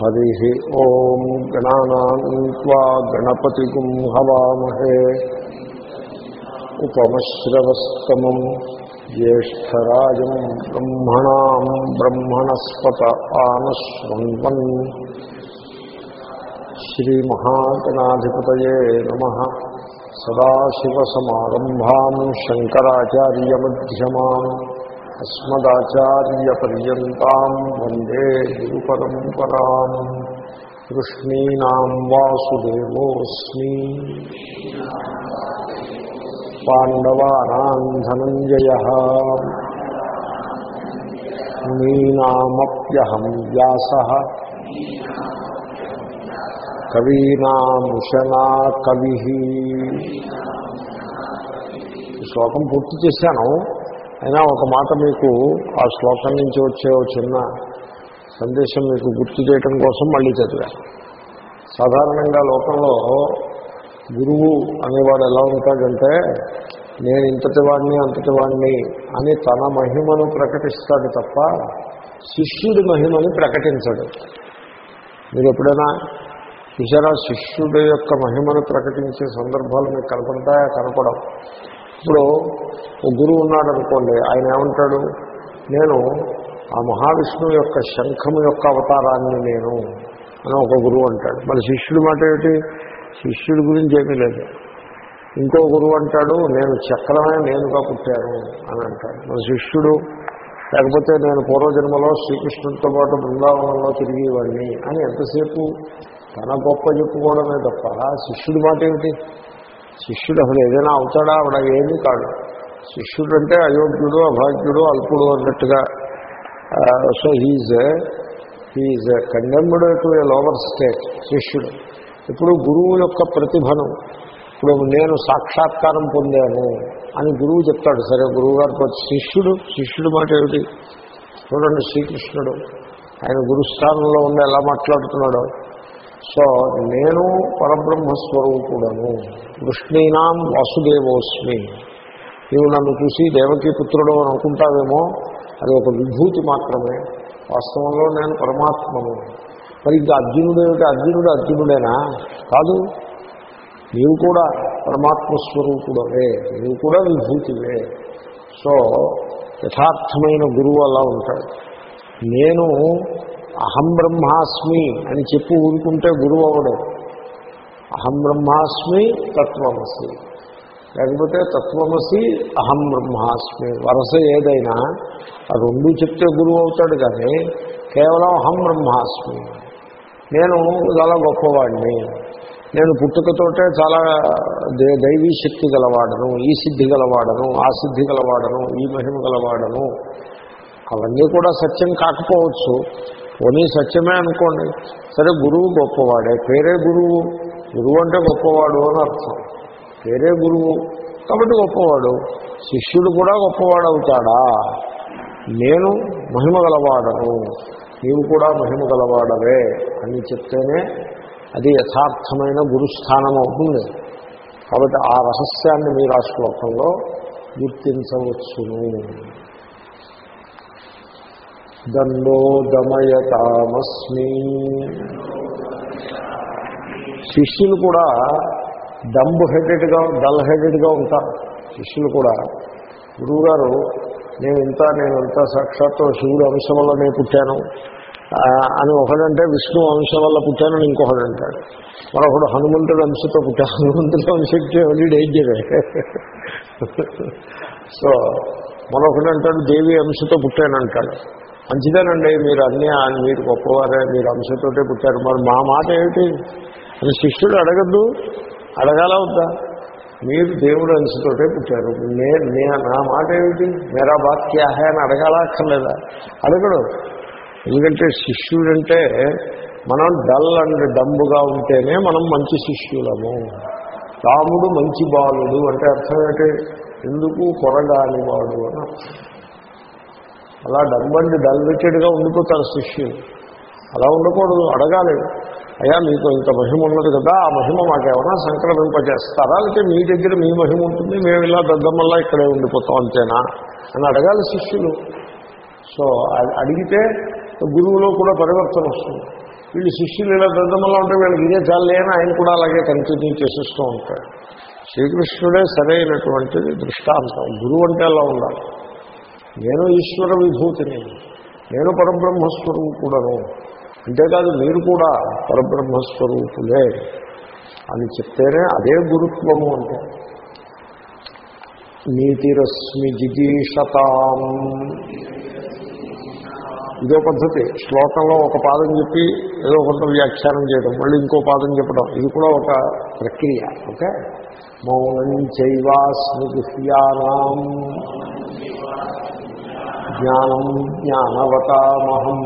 హరి ఓం గణానాన్వా గణపతి హవామహే ఉపమశ్రవస్తమం జ్యేష్టరాజం బ్రహ్మణా బ్రహ్మణస్పత ఆనశృణ్వన్ శ్రీమహాగణాధిపతయే నమ సదాశివసమారంభా శంకరాచార్యమ్యమాన్ అస్మదాచార్యపర్యంతం వందే గురుపరంపరా కృష్ణీనాం వాసుదేవోస్మి పాండవానాం ధనంజయ మీనామప్యహం వ్యాస కవీనాముషనా కవి శ్లోకం పూర్తి చేశాను. అయినా ఒక మాట మీకు ఆ శ్లోకం నుంచి వచ్చే చిన్న సందేశం మీకు గుర్తు చేయటం కోసం మళ్ళీ చదివాను. సాధారణంగా లోకంలో గురువు అనేవాడు ఎలా ఉంటాడంటే నేను ఇంతటి వాడిని అంతటి వాడిని అని తన మహిమను ప్రకటిస్తాడు తప్ప శిష్యుడి మహిమని ప్రకటించడు. మీరు ఎప్పుడైనా చూసారా శిష్యుడి యొక్క మహిమను ప్రకటించే సందర్భాలు మీకు కనపడతాయా? కనపడం ఇప్పుడు ఒక గురువు ఉన్నాడు అనుకోండి ఆయన ఏమంటాడు? నేను ఆ మహావిష్ణువు యొక్క శంఖము యొక్క అవతారాన్ని నేను అని ఒక గురువు అంటాడు. మరి శిష్యుడు మాట ఏమిటి? శిష్యుడి గురించి ఏమీ లేదు. ఇంకో గురువు అంటాడు నేను చక్రమే నేనుగా పుట్టాను అని అంటాడు. మన శిష్యుడు లేకపోతే నేను పూర్వజన్మలో శ్రీకృష్ణుడితో పాటు బృందావనంలో తిరిగేవాడిని అని ఎంతసేపు తన గొప్ప చెప్పుకోవడమే తప్ప శిష్యుడి మాట ఏమిటి? శిష్యుడు అసలు ఏదైనా అవుతాడా? ఆవిడ ఏమీ కాదు. శిష్యుడు అంటే అయోగ్యుడు అభాగ్యుడు అల్పుడు అన్నట్టుగా so he's he's condemned to a lower state శిష్యుడు. ఇప్పుడు గురువు యొక్క ప్రతిభను ఇప్పుడు నేను సాక్షాత్కారం పొందాను అని గురువు చెప్తాడు. సరే గురువు గారితో శిష్యుడు శిష్యుడు మాట ఏమిటి? చూడండి శ్రీకృష్ణుడు ఆయన గురుస్థానంలో ఉండి ఎలా మాట్లాడుతున్నాడో. సో నేను పరబ్రహ్మస్వరూపుడను. కృష్ణీనాం వాసుదేవోస్మి. నీవు నన్ను చూసి దేవకీ పుత్రుడు అని అనుకుంటావేమో అది ఒక విభూతి మాత్రమే. వాస్తవంలో నేను పరమాత్మను. మరి ఇంకా అర్జునుడు ఏమిటి? అర్జునుడు అర్జునుడేనా? కాదు. నీవు కూడా పరమాత్మ స్వరూపుడవే నీవు కూడా విభూతివే. సో యథార్థమైన గురువు అలా ఉంటాడు. నేను అహం బ్రహ్మాస్మి అని చెప్పి ఊరుకుంటే గురువు అవడం అహం బ్రహ్మాస్మి తత్వమసి. లేకపోతే తత్వమసి అహం బ్రహ్మాస్మి. వరస ఏదైనా ఆ రెండు చెప్తే గురువు అవుతాడు కానీ కేవలం అహం బ్రహ్మాస్మి. నేను చాలా గొప్పవాడిని నేను పుట్టుకతోటే చాలా దైవీ శక్తి గలవాడను ఈ సిద్ధి గలవాడను ఆ సిద్ధి గలవాడను ఈ మహిమ గలవాడను. అవన్నీ కూడా సత్యం కాకపోవచ్చు. పోనీ సత్యమే అనుకోండి. సరే గురువు గొప్పవాడే. పేరే గురువు. గురువు అంటే గొప్పవాడు అని అర్థం. పేరే గురువు. కాబట్టి గొప్పవాడు. శిష్యుడు కూడా గొప్పవాడు అవుతాడా నేను మహిమ గలవాడను నీవు కూడా మహిమ గలవాడవే అని చెప్తేనే అది యథార్థమైన గురుస్థానం అవుతుంది. కాబట్టి ఆ రహస్యాన్ని మీరు ఆ శ్లోకంలో గుర్తించవచ్చును. దండో దమయతామస్మి శిష్యులు కూడా డంబ్ హెడెడ్గా డల్ హెడెడ్గా ఉంటారు. శిష్యులు కూడా గురువుగారు నేను ఇంత నేను ఇంత సాక్షాత్తు శివుడు అంశం వల్ల నేను పుట్టాను. అని ఒకడంటే విష్ణు అంశం వల్ల పుట్టానని ఇంకొకడు అంటాడు. మరొకడు హనుమంతుడు అంశతో పుట్టాను హనుమంతుడు అంశం డేంజరే. సో మరొకడు అంటాడు దేవి అంశతో పుట్టానంటాడు మంచిదేనండి మీరు అన్నీ మీరు గొప్పవారే మీరు అంశతోటే పుట్టారు. మరి మా మాట ఏమిటి? అని శిష్యుడు అడగద్దు. అడగాల వద్దా? మీరు దేవుడు అంచుతోటే పుట్టారు. నే నా మాట ఏమిటి? మేరా బాత్ క్యా హే అని అడగాల అక్కర్లేదా? అడగడు. ఎందుకంటే శిష్యుడంటే మనం డల్ అండ్ డంబుగా ఉంటేనే మనం మంచి శిష్యులము. రాముడు మంచి బాలుడు అంటే అర్థం ఏంటి? ఎందుకు కొరగాలి వాడు అని అలా డంబండి డల్విటెడ్గా ఉండిపోతారు శిష్యులు. అలా ఉండకూడదు. అడగాలి. అయ్యా మీకు ఇంత మహిమ ఉన్నది కదా ఆ మహిమ మాకేమైనా సంక్రమింపజేస్తారా లేకపోతే మీ దగ్గర మీ మహిమ ఉంటుంది మేము ఇలా దద్దమ్మల్లా ఇక్కడే ఉండిపోతాం అంతేనా? అని అడగాలి శిష్యులు. సో అడిగితే గురువులో కూడా పరివర్తన వస్తుంది. వీళ్ళు శిష్యులు ఇలా దద్దమలా ఉంటే వీళ్ళకి ఇదే చాలే అని ఆయన కూడా అలాగే కంటిన్యూ చేసిస్తూ ఉంటాడు. శ్రీకృష్ణుడే సరైనటువంటిది దృష్టాంతం. గురువు అంటే అలా ఉండాలి. నేను ఈశ్వర విభూతిని నేను పరబ్రహ్మస్వరూపుడను. అంతేకాదు మీరు కూడా పరబ్రహ్మస్వరూపులే అని చెప్తేనే అదే గురుత్వము అంటే. నీతిరశ్మి జిగీషతాం. ఇదో పద్ధతి. శ్లోకంలో ఒక పాదం చెప్పి ఏదో కొంత వ్యాఖ్యానం చేయడం మళ్ళీ ఇంకో పాదం చెప్పడం. ఇది కూడా ఒక ప్రక్రియ ఓకే? మౌనం చైవాస్మి గుహ్యానాం జ్ఞానం జ్ఞానవతామహం.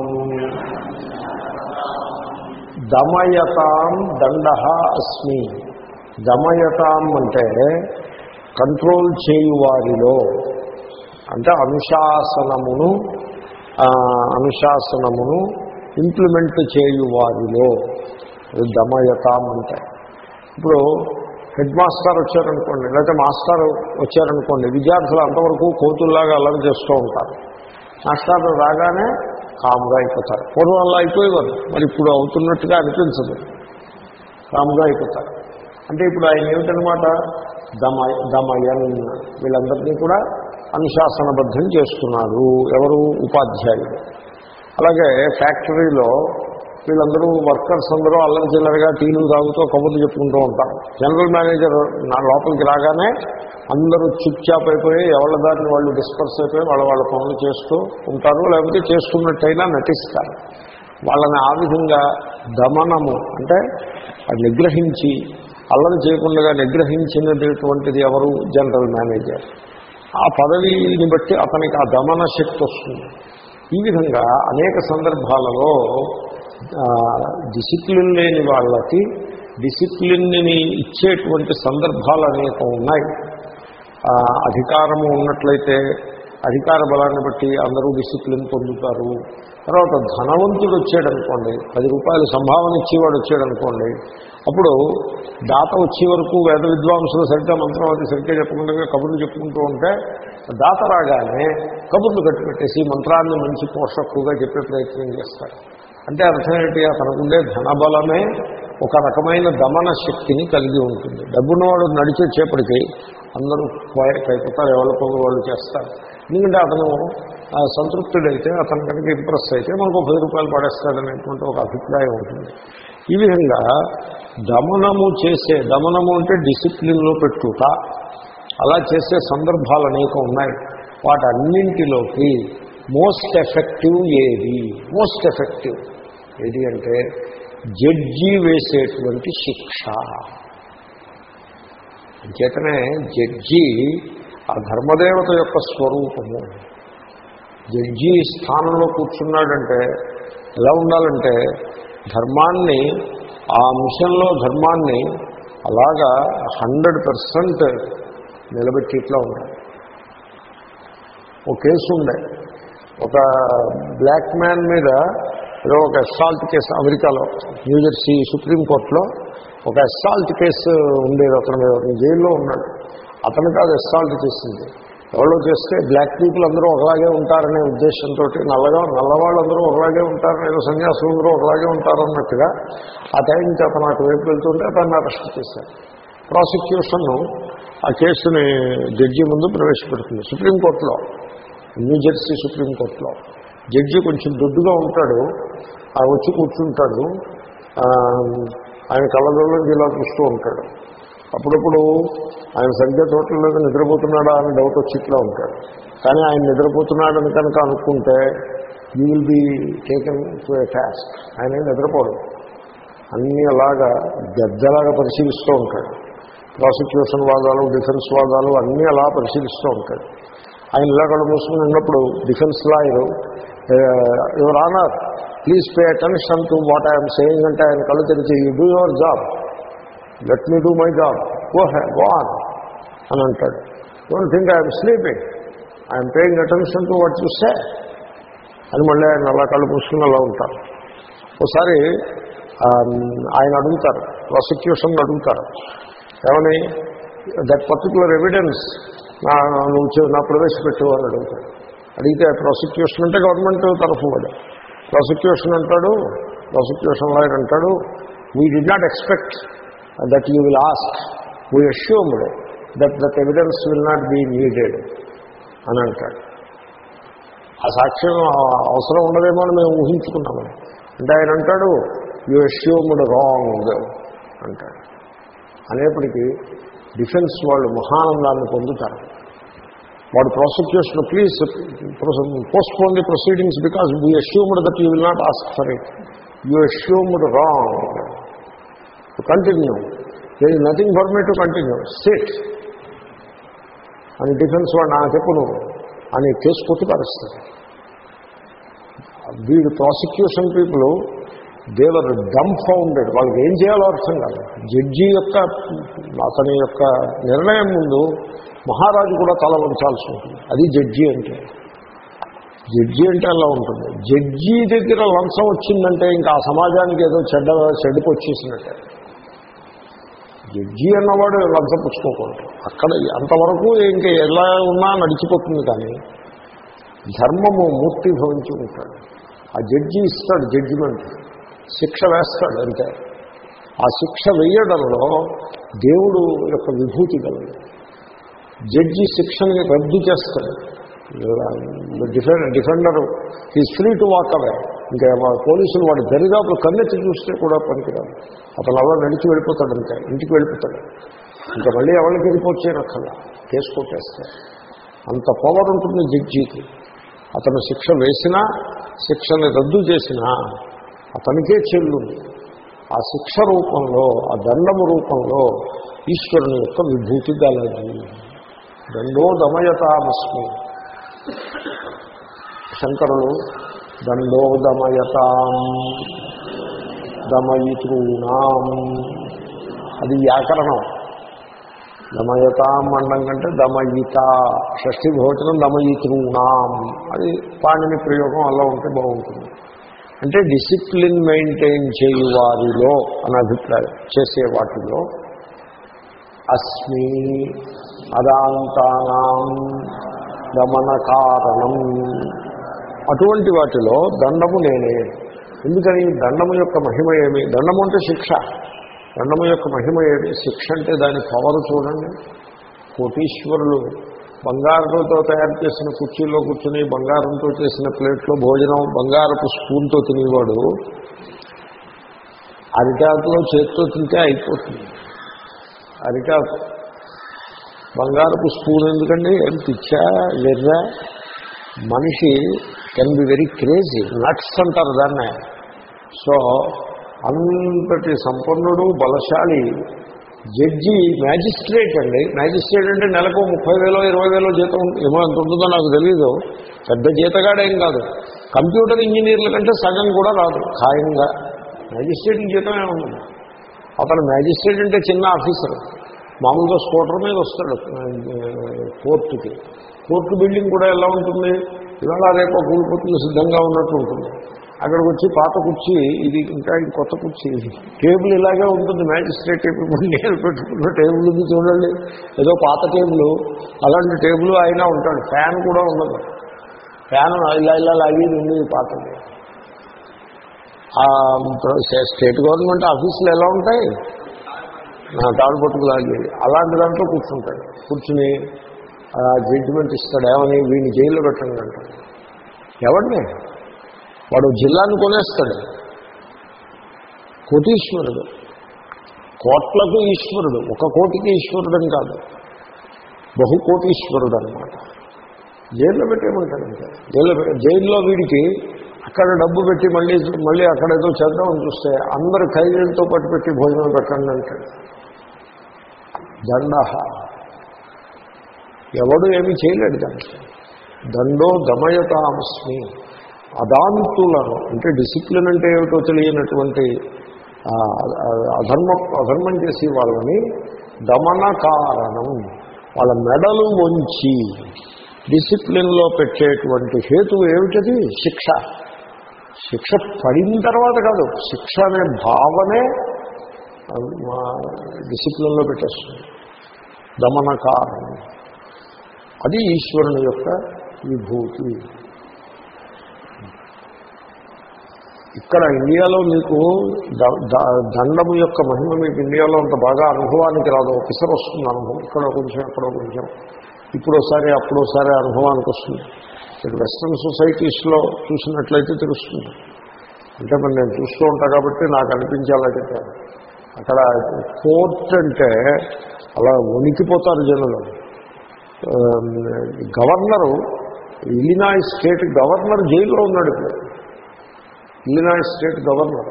దమయతాం దండ అస్మి. దమయతాం అంటే కంట్రోల్ చేయువారిలో అంటే అనుశాసనమును అనుశాసనమును ఇంప్లిమెంట్ చేయువారిలో. అది దమయతాం అంటే. ఇప్పుడు హెడ్ మాస్టర్ వచ్చారనుకోండి లేకపోతే మాస్టర్ వచ్చారనుకోండి విద్యార్థులు అంతవరకు కోతుల్లాగా అల్లరి చేస్తూ ఉంటారు. మాస్టర్ రాగానే కామ్గా అయిపోతారు. పూర్వం అలా అయిపోయేవారు. మరి ఇప్పుడు అవుతున్నట్టుగా అనిపించదు. కామ్గా అయిపోతారు. అంటే ఇప్పుడు ఆయన ఏమిటనమాట దమ దమయన్ వీళ్ళందరినీ కూడా అనుశాసనబద్ధం చేస్తున్నారు. ఎవరు? ఉపాధ్యాయులు. అలాగే ఫ్యాక్టరీలో వీళ్ళందరూ వర్కర్స్ అందరూ అల్లరి చిల్లరగా టీలు తాగుతూ కబుర్లు చెప్పుకుంటూ ఉంటారు. జనరల్ మేనేజర్ నా లోపలికి రాగానే అందరూ చిప్చాప్ అయిపోయి ఎవరి దారిని వాళ్ళు డిస్పర్స్ అయిపోయి వాళ్ళ వాళ్ళ పనులు చేస్తూ ఉంటారు లేకపోతే చేస్తున్నట్టయినా నటిస్తారు. వాళ్ళని ఆ విధంగా దమనము అంటే అది నిగ్రహించి అల్లరి చేయకుండా నిగ్రహించినటువంటిది ఎవరు? జనరల్ మేనేజర్ ఆ పదవిని బట్టి అతనికి ఆ దమన శక్తి వస్తుంది. ఈ విధంగా అనేక సందర్భాలలో డిసిప్లిన్ లేని వాళ్ళకి డిసిప్లిన్ని ఇచ్చేటువంటి సందర్భాలు అనేక ఉన్నాయి. అధికారము ఉన్నట్లయితే అధికార బలాన్ని బట్టి అందరూ డిసిప్లిన్ పొందుతారు. తర్వాత ధనవంతుడు వచ్చాడనుకోండి పది రూపాయలు సంభావన ఇచ్చేవాడు వచ్చాడనుకోండి అప్పుడు దాత వచ్చే వరకు వేద విద్వాంసులు సరిగ్గా మంత్రవాది సరిగ్గా చెప్పకుండా కబుర్లు చెప్పుకుంటూ ఉంటే దాత రాగానే కబుర్లు కట్టిపెట్టేసి మంత్రాన్ని మంచి పోషక్కుగా చెప్పే ప్రయత్నం చేస్తారు. అంటే అర్థం ఏంటి? అతనుకుండే ధనబలమే ఒక రకమైన దమన శక్తిని కలిగి ఉంటుంది. డబ్బున్నవాడు నడిచొచ్చేప్పటికీ అందరూ క్వైట్ అయిపోతారు ఎవరి వాళ్ళు చేస్తారు. ఎందుకంటే అతను ఆ, సంతృప్తుడైతే అతను కనుక ఇంప్రెస్ అయితే మనకు పది రూపాయలు పడేస్తాడనేటువంటి ఒక అభిప్రాయం ఉంటుంది. ఈ విధంగా దమనము చేసే దమనము అంటే డిసిప్లిన్లో పెట్టుట అలా చేసే సందర్భాలు అనేక ఉన్నాయి. వాటన్నింటిలోకి మోస్ట్ ఎఫెక్టివ్ ఏది? మోస్ట్ ఎఫెక్టివ్ ఏది అంటే జడ్జి వేసేటువంటి శిక్ష. అంచేతనే జడ్జి ఆ ధర్మదేవత యొక్క స్వరూపము. జడ్జి స్థానంలో కూర్చున్నాడంటే ఎలా ఉండాలంటే ధర్మాన్ని ఆ అంశంలో ధర్మాన్ని అలాగా హండ్రెడ్ పర్సెంట్ నిలబెట్టిట్లా ఉండాలి. ఒక కేసు ఉండే. ఒక బ్లాక్ మ్యాన్ మీద ఏదో ఒక అసాల్ట్ కేసు అమెరికాలో న్యూజెర్సీ సుప్రీంకోర్టులో ఒక అసాల్ట్ కేసు ఉండేది అతని మీద. జైల్లో ఉన్నాడు. అతను కాదు అసాల్ట్ చేసింది. ఎవరో చేస్తే బ్లాక్ పీపుల్ అందరూ ఒకలాగే ఉంటారనే ఉద్దేశంతో నల్లగా నల్లవాళ్ళందరూ ఒకలాగే ఉంటారని ఏదో సన్యాసులు అందరూ ఒకలాగే ఉంటారన్నట్టుగా ఆ టైంకి అతను అటువైపు వెళ్తుంటే అతన్ని అరెస్ట్ చేశారు. ప్రాసిక్యూషన్ ఆ కేసుని జడ్జి ముందు ప్రవేశపెడుతుంది. సుప్రీంకోర్టులో న్యూజెర్సీ సుప్రీంకోర్టులో జడ్జి కొంచెం దొడ్డుగా ఉంటాడు. ఆ వచ్చి కూర్చుంటాడు. ఆయన కళ్ళజోళ్ళ ఇలా చూస్తూ ఉంటాడు. అప్పుడప్పుడు ఆయన సరిగ్గా తోటలో నిద్రపోతున్నాడా అని డౌట్ వచ్చి ఇట్లా ఉంటాడు. కానీ ఆయన నిద్రపోతున్నాడని కనుక అనుకుంటే you will be taken to a task ఆయన నిద్రపోడు. అన్నీ అలాగా గద్దలాగా పరిశీలిస్తూ ఉంటాడు. ప్రాసిక్యూషన్ వాదాలు డిఫెన్స్ వాదాలు అన్నీ అలా పరిశీలిస్తూ ఉంటాడు. ఆయన ఇలా కళ్ళు మూసుకుని ఉన్నప్పుడు defence lawyer your honour please pay attention to what I'm saying అంటే ఆయన కళ్ళు తెరిచి you do your job let me do my job go ah go on అని అంటాడు don't think I'm sleeping I'm paying attention to what చూస్తే అని మళ్ళీ ఆయన అలా కళ్ళు పూసుకుని అలా ఉంటారు. ఒకసారి ఆయన అడుగుతారు. ప్రాసిక్యూషన్ అడుగుతారు. ఏమని? దట్ పర్టికులర్ ఎవిడెన్స్ నా నువ్వు నా ప్రవేశపెట్టు అని అడుగుతాడు అడిగితే ప్రాసిక్యూషన్ అంటే గవర్నమెంట్ తరఫు వాడు ప్రాసిక్యూషన్ అంటాడు ప్రాసిక్యూషన్ లాయర్ అంటాడు. We did not expect that you will ask we assumed that that evidence will not be needed అని అంటాడు. ఆ సాక్ష్యం అవసరం ఉండదేమో అని మేము ఊహించుకున్నామని అంటే ఆయన అంటాడు యూ అష్యూమ్డ్ రాంగ్ అంటాడు. అనేప్పటికీ డిఫెన్స్ వాళ్ళు మహానందాన్ని పొందుతారు. వాడు prosecution please postpone the proceedings because you assumed that you will not ask for it you assumed wrong to continue there is nothing for me to continue sit అని defence వాడు నా చెప్పు నువ్వు అని కేసు కొట్టి కొట్టుపరుస్తారు వీడు prosecution people they were dumbfounded వాళ్ళకి ఏం చేయాలో అర్థం కాదు జడ్జి యొక్క అతని యొక్క నిర్ణయం ముందు మహారాజు కూడా తల వంచాల్సి ఉంటుంది. అది జడ్జి అంటే. జడ్జి అంటే అలా ఉంటుంది. జడ్జి దగ్గర లంచం వచ్చిందంటే ఇంకా ఆ సమాజానికి ఏదో చెడ్డ చెడ్డకు వచ్చేసినట్టే. జడ్జి అన్నవాడు లంచం పుచ్చుకోకూడదు. అక్కడ అంతవరకు ఇంకా ఎలా ఉన్నా నడిచిపోతుంది కానీ ధర్మము మూర్తి భవించి ఉంటాడు ఆ జడ్జి ఇస్తాడు జడ్జిమెంట్ శిక్ష వేస్తాడు అంతే. ఆ శిక్ష వేయడంలో దేవుడు యొక్క విభూతి కలదు జడ్జి శిక్షని రద్దు చేస్తాడు. Defend defender is free to walk away. ఇంకా పోలీసులు వాడు దరిదాపులు కన్నెత్తి చూస్తే కూడా పనికిరాదు. అతను అలా నడిచి వెళ్ళిపోతాడు ఇంకా ఇంటికి వెళ్ళిపోతాడు. ఇంకా మళ్ళీ ఎవరికి వెళ్ళిపోవచ్చేనక్కల కేసు కొట్టేస్తారు అంత పవర్ ఉంటుంది జడ్జికి. అతను శిక్ష వేసినా శిక్షని రద్దు చేసినా అతనికే చెల్లుంది ఆ శిక్ష రూపంలో ఆ దండము రూపంలో ఈశ్వరుని యొక్క విభూతి గలది. దండో దమయతామస్మి. శంకరులు దండో దమయతాం దమయితృణాం. అది వ్యాకరణం. దమయతాం అండం కంటే దమయిత. షష్ఠి భోజనం దమయితృణాం. అది పాణిని ప్రయోగం అలా ఉంటే బాగుంటుంది. అంటే డిసిప్లిన్ మెయింటైన్ చేయు వారిలో అని అభిప్రాయం చేసే వాటిలో అస్మి అదాంతానాం గమన కారణం. అటువంటి వాటిలో దండము నేనే. ఎందుకని? దండము యొక్క మహిమ ఏమి? దండము అంటే శిక్ష. దండము యొక్క మహిమ ఏమి? శిక్ష అంటే దాని పవర్ చూడండి. కోటీశ్వరులు బంగారంతో తయారు చేసిన కుర్చీలో కూర్చుని బంగారంతో చేసిన ప్లేట్లో భోజనం బంగారపు స్పూన్తో తినేవాడు అరిటాకులో చేతితో తింటే అయిపోతుంది. అరిటాకు. బంగారపు స్పూన్ ఎందుకండి? ఏం పిచ్చా వెర్రా మనిషి can be very crazy nuts అంటారు దాన్నే. సో అంతటి సంపన్నుడు బలశాలి జడ్జి మ్యాజిస్ట్రేట్ అండి. మ్యాజిస్ట్రేట్ అంటే నెలకు ముప్పై వేలో ఇరవై వేలో జీతం ఏమో ఎంత ఉంటుందో నాకు తెలియదు పెద్ద జీతగాడేం కాదు. కంప్యూటర్ ఇంజనీర్ల కంటే సగం కూడా రాదు ఖాయంగా. మ్యాజిస్ట్రేట్ జీతం ఏముంది అతను మ్యాజిస్ట్రేట్ అంటే చిన్న ఆఫీసర్. మామూలుగా స్కూటర్ మీద వస్తాడు కోర్టుకి. కోర్టు బిల్డింగ్ కూడా ఎలా ఉంటుంది? ఇవాళ రేపు కూలిపోతుంది సిద్ధంగా ఉన్నట్టు ఉంటుంది. అక్కడికి వచ్చి పాత కుర్చీ ఇది ఇంకా కొత్త కుర్చీ ఇది. టేబుల్ ఇలాగే ఉంటుంది మ్యాజిస్ట్రేట్ టేబుల్ నేను పెట్టుకున్న టేబుల్ ఉంది చూడండి. ఏదో పాత టేబుల్ అలాంటి టేబుల్ అయినా ఉంటాడు. ఫ్యాన్ కూడా ఉండదు. ఫ్యాన్ ఇలా ఇలా లాగేది ఉండేది పాతది. స్టేట్ గవర్నమెంట్ ఆఫీసులు ఎలా ఉంటాయి? తాడు పట్టుకు లాగేది. అలాంటి దాంట్లో కూర్చుంటాడు. కూర్చుని జడ్జిమెంట్ ఇస్తాడు. ఏమని? వీడిని జైల్లో పెట్టండి అంటాడు. ఎవరిని? వాడు జిల్లాను కొనేస్తాడు. కోటీశ్వరుడు. కోట్లకు ఈశ్వరుడు. ఒక కోటికి ఈశ్వరుడని కాదు. బహుకోటీశ్వరుడు అనమాట జైల్లో పెట్టేయమంటాడంటే జైల్లో పె- జైల్లో వీడికి అక్కడ డబ్బు పెట్టి మళ్ళీ మళ్ళీ అక్కడ ఏదో చేద్దామని చూస్తే అందరు ఖైదీలతో పట్టు పెట్టి భోజనం పెట్టండి అంటాడు. దండ ఎవడు ఏమీ చేయలేడు దానికి. దండో దమయతామస్మి అదాంతులను అంటే డిసిప్లిన్ అంటే ఏమిటో తెలియనటువంటి అధర్మ అధర్మం చేసి వాళ్ళని దమన కారణం వాళ్ళ మెడలు వంచి డిసిప్లిన్లో పెట్టేటువంటి హేతువు ఏమిటది? శిక్ష. శిక్ష పడిన తర్వాత కాదు శిక్ష అనే భావనే డిసిప్లిన్లో పెట్టేస్తుంది. దమన కారణం అది ఈశ్వరుని యొక్క విభూతి. ఇక్కడ ఇండియాలో మీకు ద- దండము యొక్క మహిమ మీకు ఇండియాలో అంత బాగా అనుభవానికి రాదు. ఒకసారి వస్తుంది అనుభవం. ఇక్కడ కొంచెం అక్కడ కొంచెం. ఇప్పుడోసారి అప్పుడోసారి అనుభవానికి వస్తుంది. ఇక్కడ వెస్ట్రన్ సొసైటీస్లో చూసినట్లయితే తెలుస్తుంది. అంటే మరి నేను చూస్తూ ఉంటా కాబట్టి నాకు అనిపించేలా చెప్పాను అక్కడ కోర్ట్ అంటే అలా వణికిపోతారు జనులు. గవర్నరు ఇలినాయ్ స్టేట్ గవర్నర్ జైల్లో ఉన్నాడు ఇప్పుడు. Illinois state governor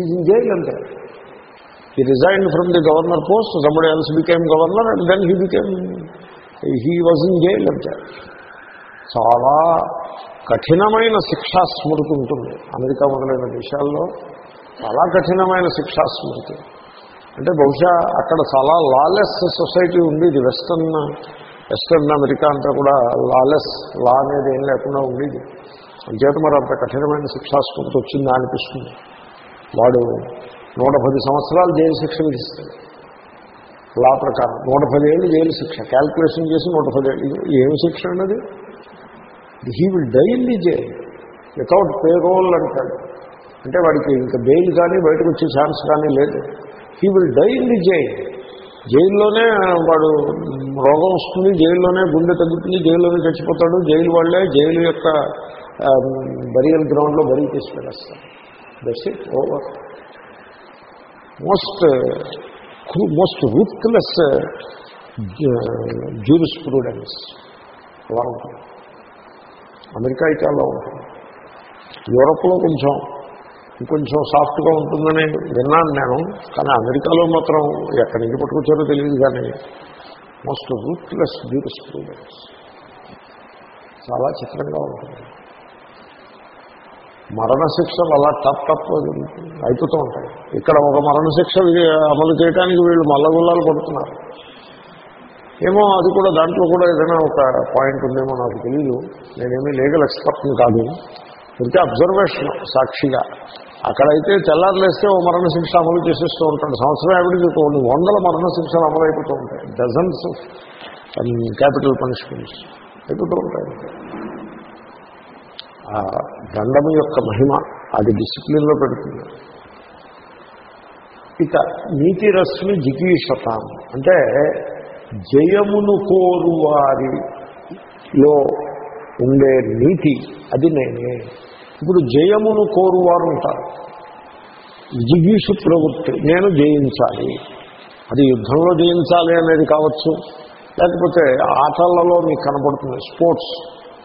is in jail అంటే he resign from the governor post somebody else became governor and then he became he was in jail అంటే చాలా కఠినమైన శిక్షా స్మృతి ఉంటుంది. అమెరికా మొదలైన దేశాల్లో చాలా కఠినమైన శిక్షా స్మృతి. అంటే బహుశా అక్కడ చాలా లాలెస్ సొసైటీ ఉంది. ఇది వెస్టర్న్ వెస్టర్న్ అమెరికా అంతా కూడా లాలెస్ లా అనేది ఏం లేకుండా ఉండేది. అంచేత మరి అంత కఠినమైన శిక్షాస్మృతి వచ్చిందా అనిపిస్తుంది. వాడు నూట పది సంవత్సరాలు జైలు శిక్ష విధిస్తాడు. లా ప్రకారం నూట ఏళ్ళు జైలు శిక్ష. క్యాల్కులేషన్ చేసి నూట పది ఏళ్ళు. ఏమి శిక్ష అన్నది? He will die in the jail without parole అంటాడు. అంటే వాడికి ఇంకా బెయిల్ కానీ బయటకు వచ్చే ఛాన్స్ కానీ లేదు. He will die in the jail. జైల్లోనే వాడు రోగం వస్తుంది జైల్లోనే గుండె తగ్గుతుంది జైల్లోనే చచ్చిపోతాడు. జైలు వాళ్ళే జైలు యొక్క Um, బరియల్ గ్రౌండ్లో బరీ చేసి పెడేస్తారు that's it over most most ruthless jurisprudence అలా ఉంటుంది. అమెరికా అయితే అలా ఉంటుంది. యూరప్లో కొంచెం ఇంకొంచెం సాఫ్ట్గా ఉంటుందని విన్నాను నేను కానీ అమెరికాలో మాత్రం ఎక్కడి నుంచి పట్టుకొచ్చారో తెలియదు కానీ మోస్ట్ రూత్లెస్ జ్యూరిస్ ప్రూడెన్స్ చాలా చిత్రంగా ఉంటుంది. మరణశిక్షలు అలా టప్ టప్ అయిపోతూ ఉంటాయి. ఇక్కడ ఒక మరణశిక్ష అమలు చేయడానికి వీళ్ళు మల్లగుల్లాలు కొడుతున్నారు ఏమో అది కూడా దాంట్లో కూడా ఏదైనా ఒక పాయింట్ ఉందేమో నాకు తెలియదు నేనేమీ లీగల్ ఎక్స్పర్ట్ని కాదు. ఇంకే అబ్జర్వేషన్ సాక్షిగా. అక్కడైతే తెల్లారులేస్తే ఓ మరణశిక్ష అమలు చేసేస్తూ ఉంటాడు. సంవత్సరం ఆవిడకి కొన్ని వందల మరణశిక్షలు అమలు um, అయిపోతూ ఉంటాయి డజన్స్ క్యాపిటల్ పనిష్మెంట్స్ అయిపోతూ ఉంటాయి. దండము యొక్క మహిమ అది డిసిప్లిన్లో పెడుతుంది. ఇక నీతి రశ్మి జిగీషతాం అంటే జయమును కోరువారిలో ఉండే నీతి అది నేనే. ఇప్పుడు జయమును కోరువారు ఉంటారు. జిగీషు ప్రవృత్తి నేను జయించాలి. అది యుద్ధంలో జయించాలి అనేది కావచ్చు. లేకపోతే ఆటలలో మీకు కనపడుతుంది స్పోర్ట్స్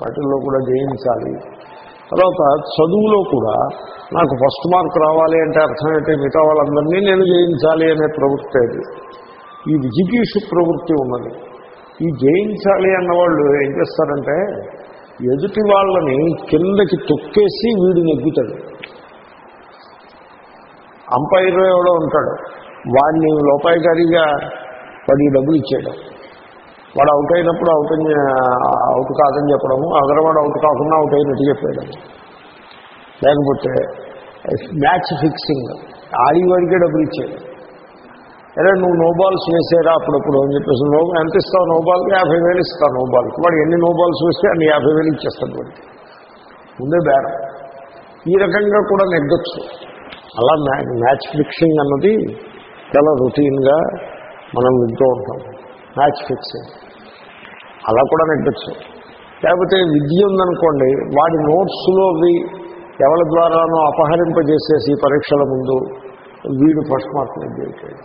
వాటిల్లో కూడా జయించాలి. తర్వాత చదువులో కూడా నాకు ఫస్ట్ మార్క్ రావాలి అంటే అర్థం ఏంటి? మిగతా వాళ్ళందరినీ నేను జయించాలి అనే ప్రవృత్తి అది. ఈ విజిగీషు ప్రవృత్తి ఉన్నది. ఈ జయించాలి అన్నవాళ్ళు ఏం చేస్తారంటే ఎదుటి వాళ్ళని కిందకి తొక్కేసి వీడు నెగ్గుతాడు. అంపైర్ ఎవడో ఉంటాడు. వాడిని లోపాయికారిగా వాడికి డబ్బులు ఇచ్చేయడం వాడు అవుట్ అయినప్పుడు అవుట్ అవుట్ కాదని చెప్పడము. అదరవాడు అవుట్ కాకుండా అవుట్ అయినట్టు చెప్పాడు. లేకపోతే మ్యాచ్ ఫిక్సింగ్. ఆడివాడికే డబ్బులు ఇచ్చాడు అరే నువ్వు నో బాల్స్ వేసేరా అప్పుడప్పుడు అని చెప్పేసి నో ఎంత ఇస్తావు నో బాల్కి యాభై వేలు ఇస్తావు నో బాల్కి. వాడు ఎన్ని నో బాల్స్ వేస్తే అన్ని యాభై వేలు ఇచ్చేస్తాడు వాడికి. ముందే బేరం. ఈ రకంగా కూడా నెగ్గొచ్చు. అలా మ్యాచ్ ఫిక్సింగ్ అన్నది చాలా రొటీన్గా మనం వింటూ ఉంటాం. మ్యాచ్ ఫిక్సింగ్ అలా కూడా నెట్టచ్చు లేకపోతే విద్య ఉందనుకోండి వాడి నోట్స్లో అవి ఎవరి ద్వారానో అపహరింపజేసేసి పరీక్షల ముందు వీడు ఫస్ట్ మార్క్ నెగ్గేయటం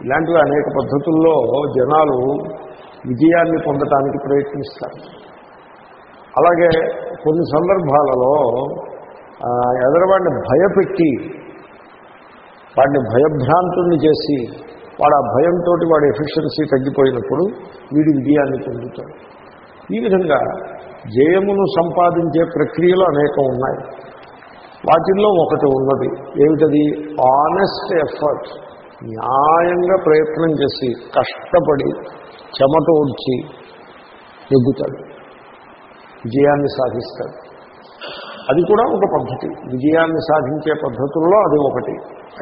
ఇలాంటివి అనేక పద్ధతుల్లో జనాలు విజయాన్ని పొందటానికి ప్రయత్నిస్తారు. అలాగే కొన్ని సందర్భాలలో ఎదరవాడిని భయపెట్టి వాడిని భయభ్రాంతుల్ని చేసి వాడు ఆ భయంతో వాడి ఎఫిషియన్సీ తగ్గిపోయినప్పుడు వీడి విజయాన్ని పొందుతాడు. ఈ విధంగా జయమును సంపాదించే ప్రక్రియలు అనేకం ఉన్నాయి. వాటిల్లో ఒకటి ఉన్నది. ఏమిటది? ఆనెస్ట్ ఎఫర్ట్ న్యాయంగా ప్రయత్నం చేసి కష్టపడి చెమట ఓడ్చి ఎగ్గుతాడు విజయాన్ని సాధిస్తాడు. అది కూడా ఒక పద్ధతి. విజయాన్ని సాధించే పద్ధతుల్లో అది ఒకటి.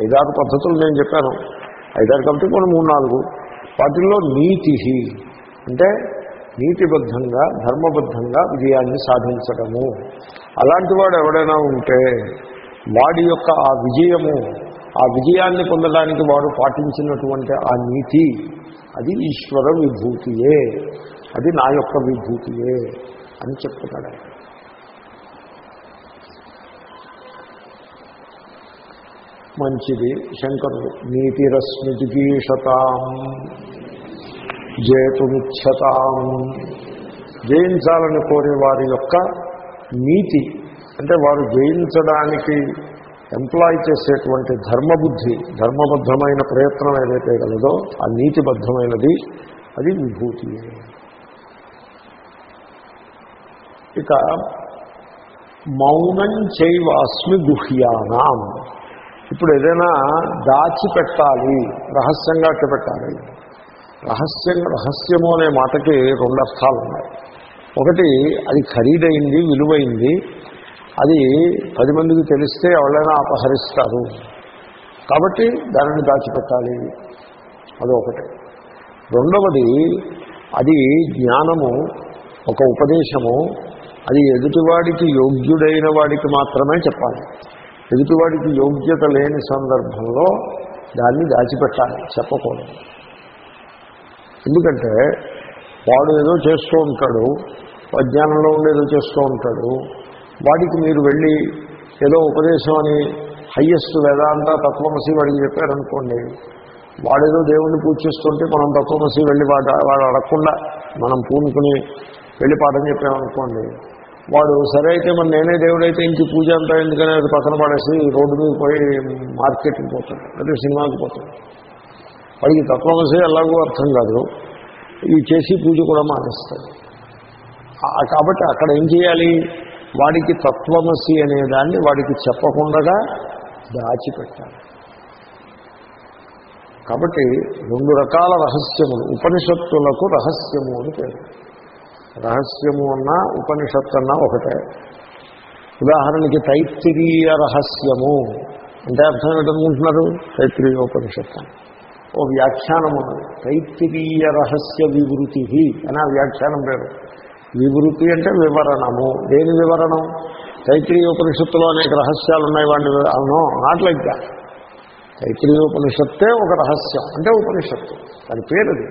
ఐదారు పద్ధతులు నేను చెప్పాను. ఐదారు కాబట్టి కొన్ని మూడు నాలుగు. వాటిల్లో నీతి అంటే నీతిబద్ధంగా ధర్మబద్ధంగా విజయాన్ని సాధించడము. అలాంటి వాడు ఎవడైనా ఉంటే వాడి యొక్క ఆ విజయము ఆ విజయాన్ని పొందడానికి వాడు పాటించినటువంటి ఆ నీతి అది ఈశ్వర విభూతియే. అది నా యొక్క విభూతియే అని చెప్తున్నాడు మంచిది. శంకరుడు నీతిరస్మితిగీషతాం జయతుమిచ్చతాం జయించాలని కోరే వారి యొక్క నీతి అంటే వారు జయించడానికి ఎంప్లాయ్ చేసేటువంటి ధర్మబుద్ధి ధర్మబద్ధమైన ప్రయత్నం ఏదైతే గలదో ఆ నీతిబద్ధమైనది అది విభూతి. ఇక మౌనం చైవాస్మి గుహ్యానాం? ఇప్పుడు ఏదైనా దాచిపెట్టాలి రహస్యంగా పెట్టాలి రహస్యం రహస్యము అనే మాటకి రెండు అర్థాలు ఉన్నాయి. ఒకటి అది ఖరీదైంది విలువైంది. అది పది మందికి తెలిస్తే ఎవరైనా అపహరిస్తారు. కాబట్టి దానిని దాచిపెట్టాలి. అదొకటి. రెండవది అది జ్ఞానము ఒక ఉపదేశము అది ఎదుటివాడికి యోగ్యుడైన వాడికి మాత్రమే చెప్పాలి. ఎదుటివాడికి యోగ్యత లేని సందర్భంలో దాన్ని దాచిపెట్టాలి చెప్పకూడదు. ఎందుకంటే వాడు ఏదో చేస్తూ ఉంటాడు అజ్ఞానంలో ఉండి ఏదో చేస్తూ ఉంటాడు. వాడికి మీరు వెళ్ళి ఏదో ఉపదేశం అని హయ్యెస్ట్ వేదాంత తత్వమసి వాడికి చెప్పారనుకోండి వాడేదో దేవుణ్ణి పూజిస్తుంటే మనం తత్వమసి వెళ్ళి వాడు వాడు అడగకుండా మనం పూనుకుని వెళ్ళి పాఠం చెప్పామనుకోండి వాడు సరే అయితే మరి నేనే దేవుడైతే ఇంక పూజ అంతా ఎందుకని అది పక్కన పడేసి రోడ్డు మీద పోయి మార్కెట్కి పోతాడు. అదే సినిమాకి పోతాడు. వాడికి తత్వమసి ఎలాగో అర్థం కాదు. ఈ చేసి పూజ కూడా మానేస్తాడు. కాబట్టి అక్కడ ఏం చేయాలి? వాడికి తత్వమసి అనే దాన్ని వాడికి చెప్పకుండా దాచిపెట్టాలి. కాబట్టి రెండు రకాల రహస్యములు ఉపనిషత్తులకు రహస్యము అని పేరు. రహస్యము అన్నా ఉపనిషత్తు అన్నా ఒకటే. ఉదాహరణకి తైత్తిరీయ రహస్యము. అంటే అర్థం ఏంటనుకుంటున్నారు? తైత్తిరీయోపనిషత్తు ఉపనిషత్తు. ఓ వ్యాఖ్యానం ఉన్నది తైత్తిరీయ రహస్య వివృతి అని ఆ వ్యాఖ్యానం పేరు. వివృతి అంటే వివరణము. దేని వివరణం? తైత్రీయోపనిషత్తులో అనేక రహస్యాలు ఉన్నాయి వాడిని అవునో నాట్ లైక్ దాట్ తైత్రీయోపనిషత్తే ఒక రహస్యం. అంటే ఉపనిషత్తు. దాని పేరు అది.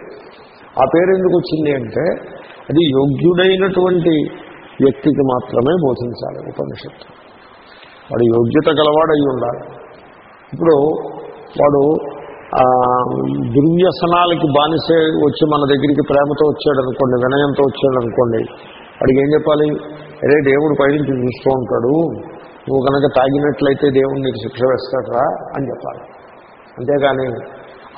ఆ పేరు ఎందుకు వచ్చింది అంటే అది యోగ్యుడైనటువంటి వ్యక్తికి మాత్రమే బోధించాలి ఉపనిషత్తు. వాడు యోగ్యత గలవాడై ఉండాలి. ఇప్పుడు వాడు దుర్వ్యసనాలకి బానిసే వచ్చి మన దగ్గరికి ప్రేమతో వచ్చాడు అనుకోండి వినయంతో వచ్చాడు అనుకోండి వాడికి ఏం చెప్పాలి? అరే దేవుడు పైనుంచి చూస్తూ ఉంటాడు నువ్వు కనుక తాగినట్లయితే దేవుడు నీకు శిక్ష వేస్తాడరా అని చెప్పాలి. అంతేగాని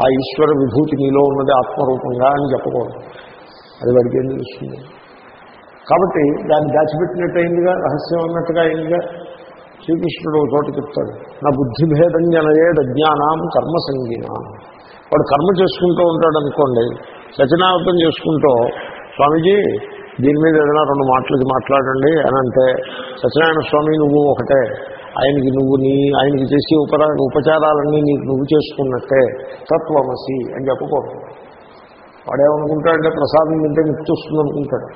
ఆ ఈశ్వర విభూతి నీలో ఉన్నది ఆత్మరూపంగా అని చెప్పకూడదు. అది వాడికి ఏం తెలుస్తుంది? కాబట్టి దాన్ని దాచిపెట్టినట్టు అయిందిగా రహస్యం అన్నట్టుగా అయిందిగా. శ్రీకృష్ణుడు ఒక చోట చెప్తాడు నా బుద్ధిభేదం జనయేద జ్ఞానం కర్మ సంగీన. వాడు కర్మ చేసుకుంటూ ఉంటాడు అనుకోండి సచనావతం చేసుకుంటూ స్వామీజీ దీని మీద ఏదైనా రెండు మాటలకి మాట్లాడండి అని అంటే సత్యనారాయణ స్వామి నువ్వు ఒకటే. ఆయనకి నువ్వు నీ ఆయనకి చేసే ఉపరా ఉపచారాలన్నీ నీకు నువ్వు చేసుకున్నట్టే. తత్వమసి అని చెప్పకూడదు. వాడేమనుకుంటాడంటే ప్రసాదం తింటే ముక్తి వస్తుంది అనుకుంటాడు.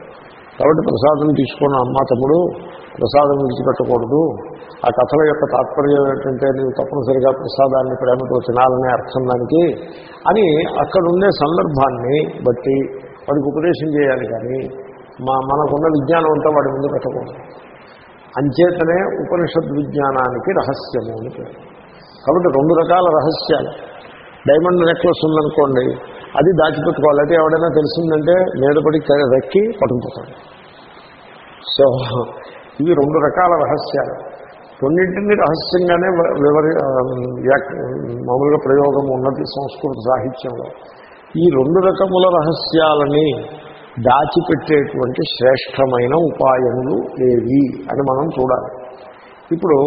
కాబట్టి ప్రసాదం తీసుకున్న అమ్మ తమ్ముడు ప్రసాదం విడిచిపెట్టకూడదు. ఆ కథల యొక్క తాత్పర్యం ఏంటంటే నేను తప్పనిసరిగా ప్రసాదాన్ని ప్రేమతో తినాలనే అర్థం దానికి అని అక్కడ ఉండే సందర్భాన్ని బట్టి వాడికి ఉపదేశం చేయాలి కానీ మా మనకున్న విజ్ఞానం అంతా వాడి ముందు పెట్టకూడదు. అంచేతనే ఉపనిషద్ విజ్ఞానానికి రహస్యము అని కాబట్టి రెండు రకాల రహస్యాలు. డైమండ్ నెక్లెస్ ఉందనుకోండి అది దాచిపెట్టుకోవాలి. అయితే ఎవడైనా తెలిసిందంటే మీదపడి రెక్కి పట్టుకుపోతాడు. సో ఇవి రెండు రకాల రహస్యాలు. కొన్నింటిని రహస్యంగానే వివరి మామూలుగా ప్రయోగం ఉన్నది సంస్కృత సాహిత్యంలో. ఈ రెండు రకముల రహస్యాలని దాచిపెట్టేటువంటి శ్రేష్టమైన ఉపాయములు ఏవి అని మనం చూడాలి. ఇప్పుడు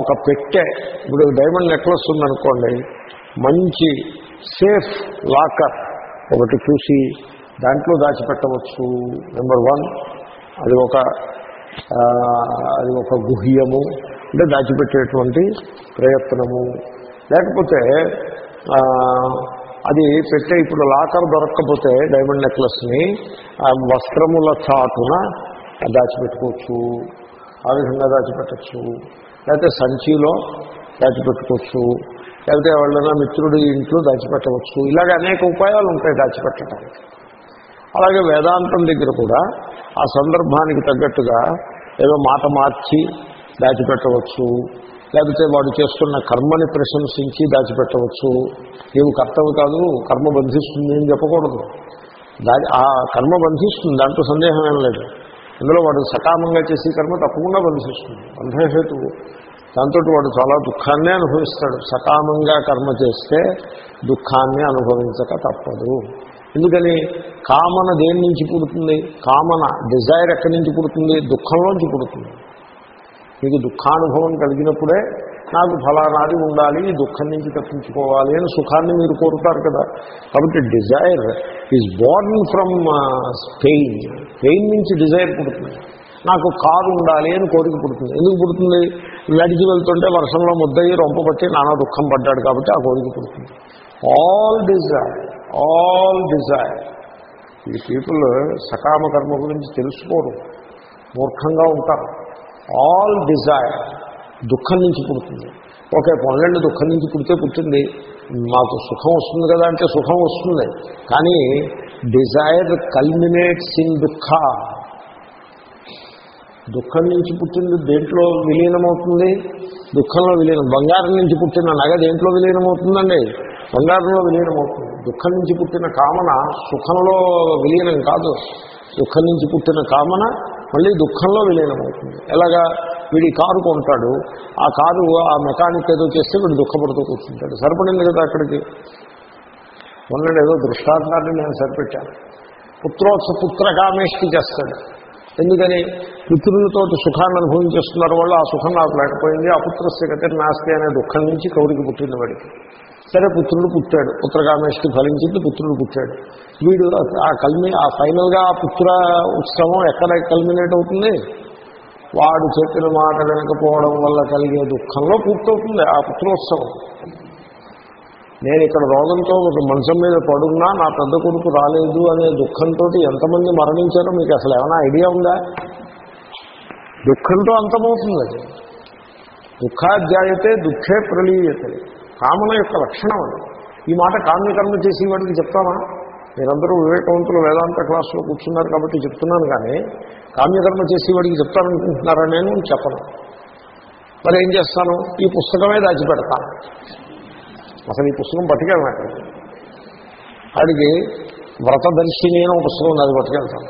ఒక పెట్టె ఇప్పుడు డైమండ్ నెక్లెస్ ఉందనుకోండి మంచి సేఫ్ లాకర్ ఒకటి చూసి దాంట్లో దాచిపెట్టవచ్చు. నెంబర్ వన్ అది ఒక అది ఒక గుహ్యము అంటే దాచిపెట్టేటువంటి ప్రయత్నము. లేకపోతే అది పెట్టే ఇప్పుడు లాకర్ దొరక్కపోతే డైమండ్ నెక్లెస్ని ఆ వస్త్రముల చాటున దాచిపెట్టుకోవచ్చు. ఆ విధంగా దాచిపెట్టచ్చు. లేకపోతే సంచిలో దాచిపెట్టుకోవచ్చు. లేకపోతే ఎవరైనా మిత్రుడు ఇంట్లో దాచిపెట్టవచ్చు. ఇలాగ అనేక ఉపాయాలు ఉంటాయి దాచిపెట్టడానికి అలాగే వేదాంతం దగ్గర కూడా ఆ సందర్భానికి తగ్గట్టుగా ఏదో మాట మార్చి దాచిపెట్టవచ్చు. లేకపోతే వాడు చేస్తున్న కర్మని ప్రశంసించి దాచిపెట్టవచ్చు. నీవు కర్తవ్య కాదు కర్మ బంధిస్తుంది అని చెప్పకూడదు. దాని ఆ కర్మ బంధిస్తుంది దాంట్లో సందేహం ఏం లేదు. ఇందులో వాడు సకామంగా చేసే కర్మ తప్పకుండా బంధిస్తుంది. బంధహేతువు దాంతో వాడు చాలా దుఃఖాన్నే అనుభవిస్తాడు. సకామంగా కర్మ చేస్తే దుఃఖాన్ని అనుభవించక తప్పదు. ఎందుకని? కామన దేని నుంచి పుడుతుంది? కామన డిజైర్ ఎక్కడి నుంచి పుడుతుంది? దుఃఖంలోంచి పుడుతుంది. మీకు దుఃఖానుభవం కలిగినప్పుడే నాకు ఫలానాది ఉండాలి ఈ దుఃఖం నుంచి తప్పించుకోవాలి అని సుఖాన్ని మీరు కోరుతారు కదా. కాబట్టి desire is born from pain pain నుంచి డిజైర్ పుడుతుంది. నాకు కారు ఉండాలి అని కోరిక పుడుతుంది. ఎందుకు పుడుతుంది? నడిచి వెళ్తుంటే వర్షంలో ముద్దయ్యి రొంప పట్టి నానా దుఃఖం పడ్డాడు కాబట్టి ఆ కోరిక పుడుతుంది. ఆల్ డిజైర్ ఆల్ డిజైర్ ఈ పీపుల్ సకామ కర్మ గురించి తెలుసుకోరు. మూర్ఖంగా ఉంటారు. ఆల్ డిజైర్ దుఃఖం నుంచి పుడుతుంది. ఓకే పొన్నెండు దుఃఖం నుంచి పుడితే పుట్టింది. మాకు సుఖం వస్తుంది కదా అంటే సుఖం వస్తుంది. కానీ డిజైర్ కల్మినేట్స్ ఇన్ దుఃఖ. దుఃఖం నుంచి పుట్టింది దేంట్లో విలీనమవుతుంది? దుఃఖంలో విలీనం. బంగారం నుంచి పుట్టిన నగ దేంట్లో విలీనమవుతుందండి? బంగారంలో విలీనమవుతుంది. దుఃఖం నుంచి పుట్టిన కామన సుఖంలో విలీనం కాదు. దుఃఖం నుంచి పుట్టిన కామన మళ్ళీ దుఃఖంలో విలీనమవుతుంది. ఎలాగా? వీడి కారు కొంటాడు. ఆ కారు ఆ మెకానిక్ ఏదో చేస్తే వీడు దుఃఖపడుతూ కూర్చుంటాడు. సరిపడింది కదా అక్కడికి? మొన్న ఏదో దృష్టాంతాన్ని నేను సరిపెట్టాను. పుత్రోత్స పుత్రకామేష్టి చేస్తాడు. ఎందుకని పితృలతో సుఖాన్ని అనుభవించేస్తున్నారు వాళ్ళు ఆ సుఖం నాకు లేకపోయింది ఆ గతి నాస్తి అనే దుఃఖం నుంచి కౌరికి పుట్టింది వాడికి. సరే పుత్రుడు పుట్టాడు పుత్రకామేష్టి ఫలించింది పుత్రుడు పుట్టాడు. వీడు ఆ కల్మి ఆ ఫైనల్గా ఆ పుత్ర ఉత్సవం ఎక్కడ కల్మినేట్ అవుతుంది? వాడు చెప్పిన మాట వినకపోవడం వల్ల కలిగే దుఃఖంలో పూర్తవుతుంది ఆ పుత్రోత్సవం. నేను ఇక్కడ రోగంతో ఒక మంచం మీద పడున్నా నా పెద్ద కొడుకు రాలేదు అనే దుఃఖంతో ఎంతమంది మరణించారో మీకు అసలు ఏమైనా ఐడియా ఉందా? దుఃఖంతో అంతమవుతుంది. అది దుఃఖాధ్యాయతే దుఃఖే ప్రళీయతే. కామన యొక్క లక్షణం అది. ఈ మాట కామ్యకర్మ చేసి వాడికి చెప్తామా? మీరందరూ వివేకవంతులు వేదాంత క్లాసులో కూర్చున్నారు కాబట్టి చెప్తున్నాను కానీ కామ్యకర్మ చేసి వాడికి చెప్తాననుకుంటున్నారా నేను చెప్పను. మరి ఏం చేస్తాను? ఈ పుస్తకమే దాచిపెడతాను. అసలు ఈ పుస్తకం పట్టుకెళ్ళను అక్కడ అడిగి వ్రతదర్శిని అని పుస్తకం ఉంది అది పట్టుకెళ్తాను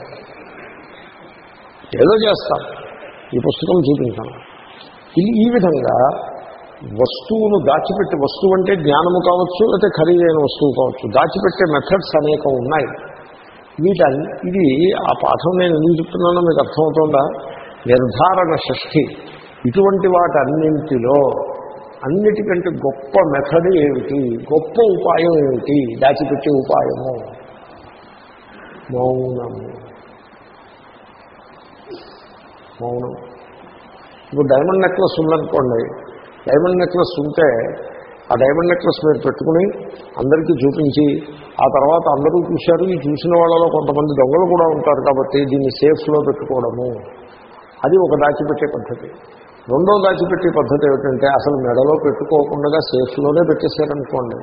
ఏదో చేస్తాను ఈ పుస్తకం చూపించాను. ఇది ఈ విధంగా వస్తువును దాచిపెట్టే వస్తువు అంటే జ్ఞానము కావచ్చు లేకపోతే ఖరీదైన వస్తువు కావచ్చు. దాచిపెట్టే మెథడ్స్ అనేకం ఉన్నాయి. వీటి ఇది ఆ పాఠం నేను ఎందుకు చెప్తున్నానో మీకు అర్థమవుతుందా? నిర్ధారణ షష్ఠి. ఇటువంటి వాటన్నింటిలో అన్నిటికంటే గొప్ప మెథడ్ ఏమిటి? గొప్ప ఉపాయం ఏమిటి? దాచిపెట్టే ఉపాయము. మౌనము. మౌనం. ఇప్పుడు డైమండ్ నెక్లెస్ ఉందనుకోండి. డైమండ్ నెక్లెస్ ఉంటే ఆ డైమండ్ నెక్లెస్ మీరు పెట్టుకుని అందరికీ చూపించి ఆ తర్వాత అందరూ చూశారు ఈ చూసిన వాళ్ళలో కొంతమంది దొంగలు కూడా ఉంటారు కాబట్టి దీన్ని సేఫ్లో పెట్టుకోవడము. అది ఒక దాచిపెట్టే పద్ధతి. రెండో దాచిపెట్టే పద్ధతి ఏమిటంటే అసలు మెడలో పెట్టుకోకుండా సేఫ్లోనే పెట్టేశారనుకోండి.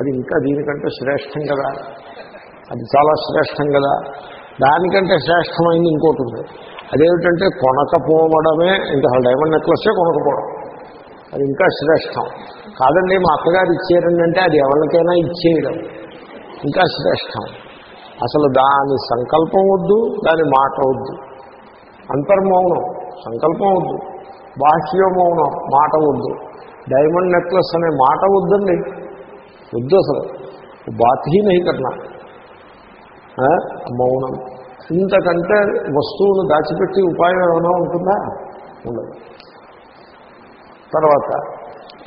అది ఇంకా దీనికంటే శ్రేష్టం కదా. అది చాలా శ్రేష్టం కదా. దానికంటే శ్రేష్టమైంది ఇంకోటి ఉంది అదేమిటంటే కొనకపోవడమే ఇంకా డైమండ్ నెక్లెస్సే కొనకపోవడం. అది ఇంకా శ్రేష్టం. కాదండి మా అత్తగారు ఇచ్చేరంటే అది ఎవరికైనా ఇచ్చేయడం. ఇంకా శ్రేష్టం. అసలు దాని సంకల్పం వద్దు దాని మాట వద్దు. అంతర్మౌనం. సంకల్పం వద్దు. బాహ్య మౌనం మాట వద్దు. డైమండ్ నెక్లెస్ అనే మాట వద్దండి. వద్దు అసలు. బాధ్యనీకరణ మౌనం. ఇంతకంటే వస్తువును దాచిపెట్టి ఉపాయం ఏమైనా ఉంటుందా? ఉండదు. తర్వాత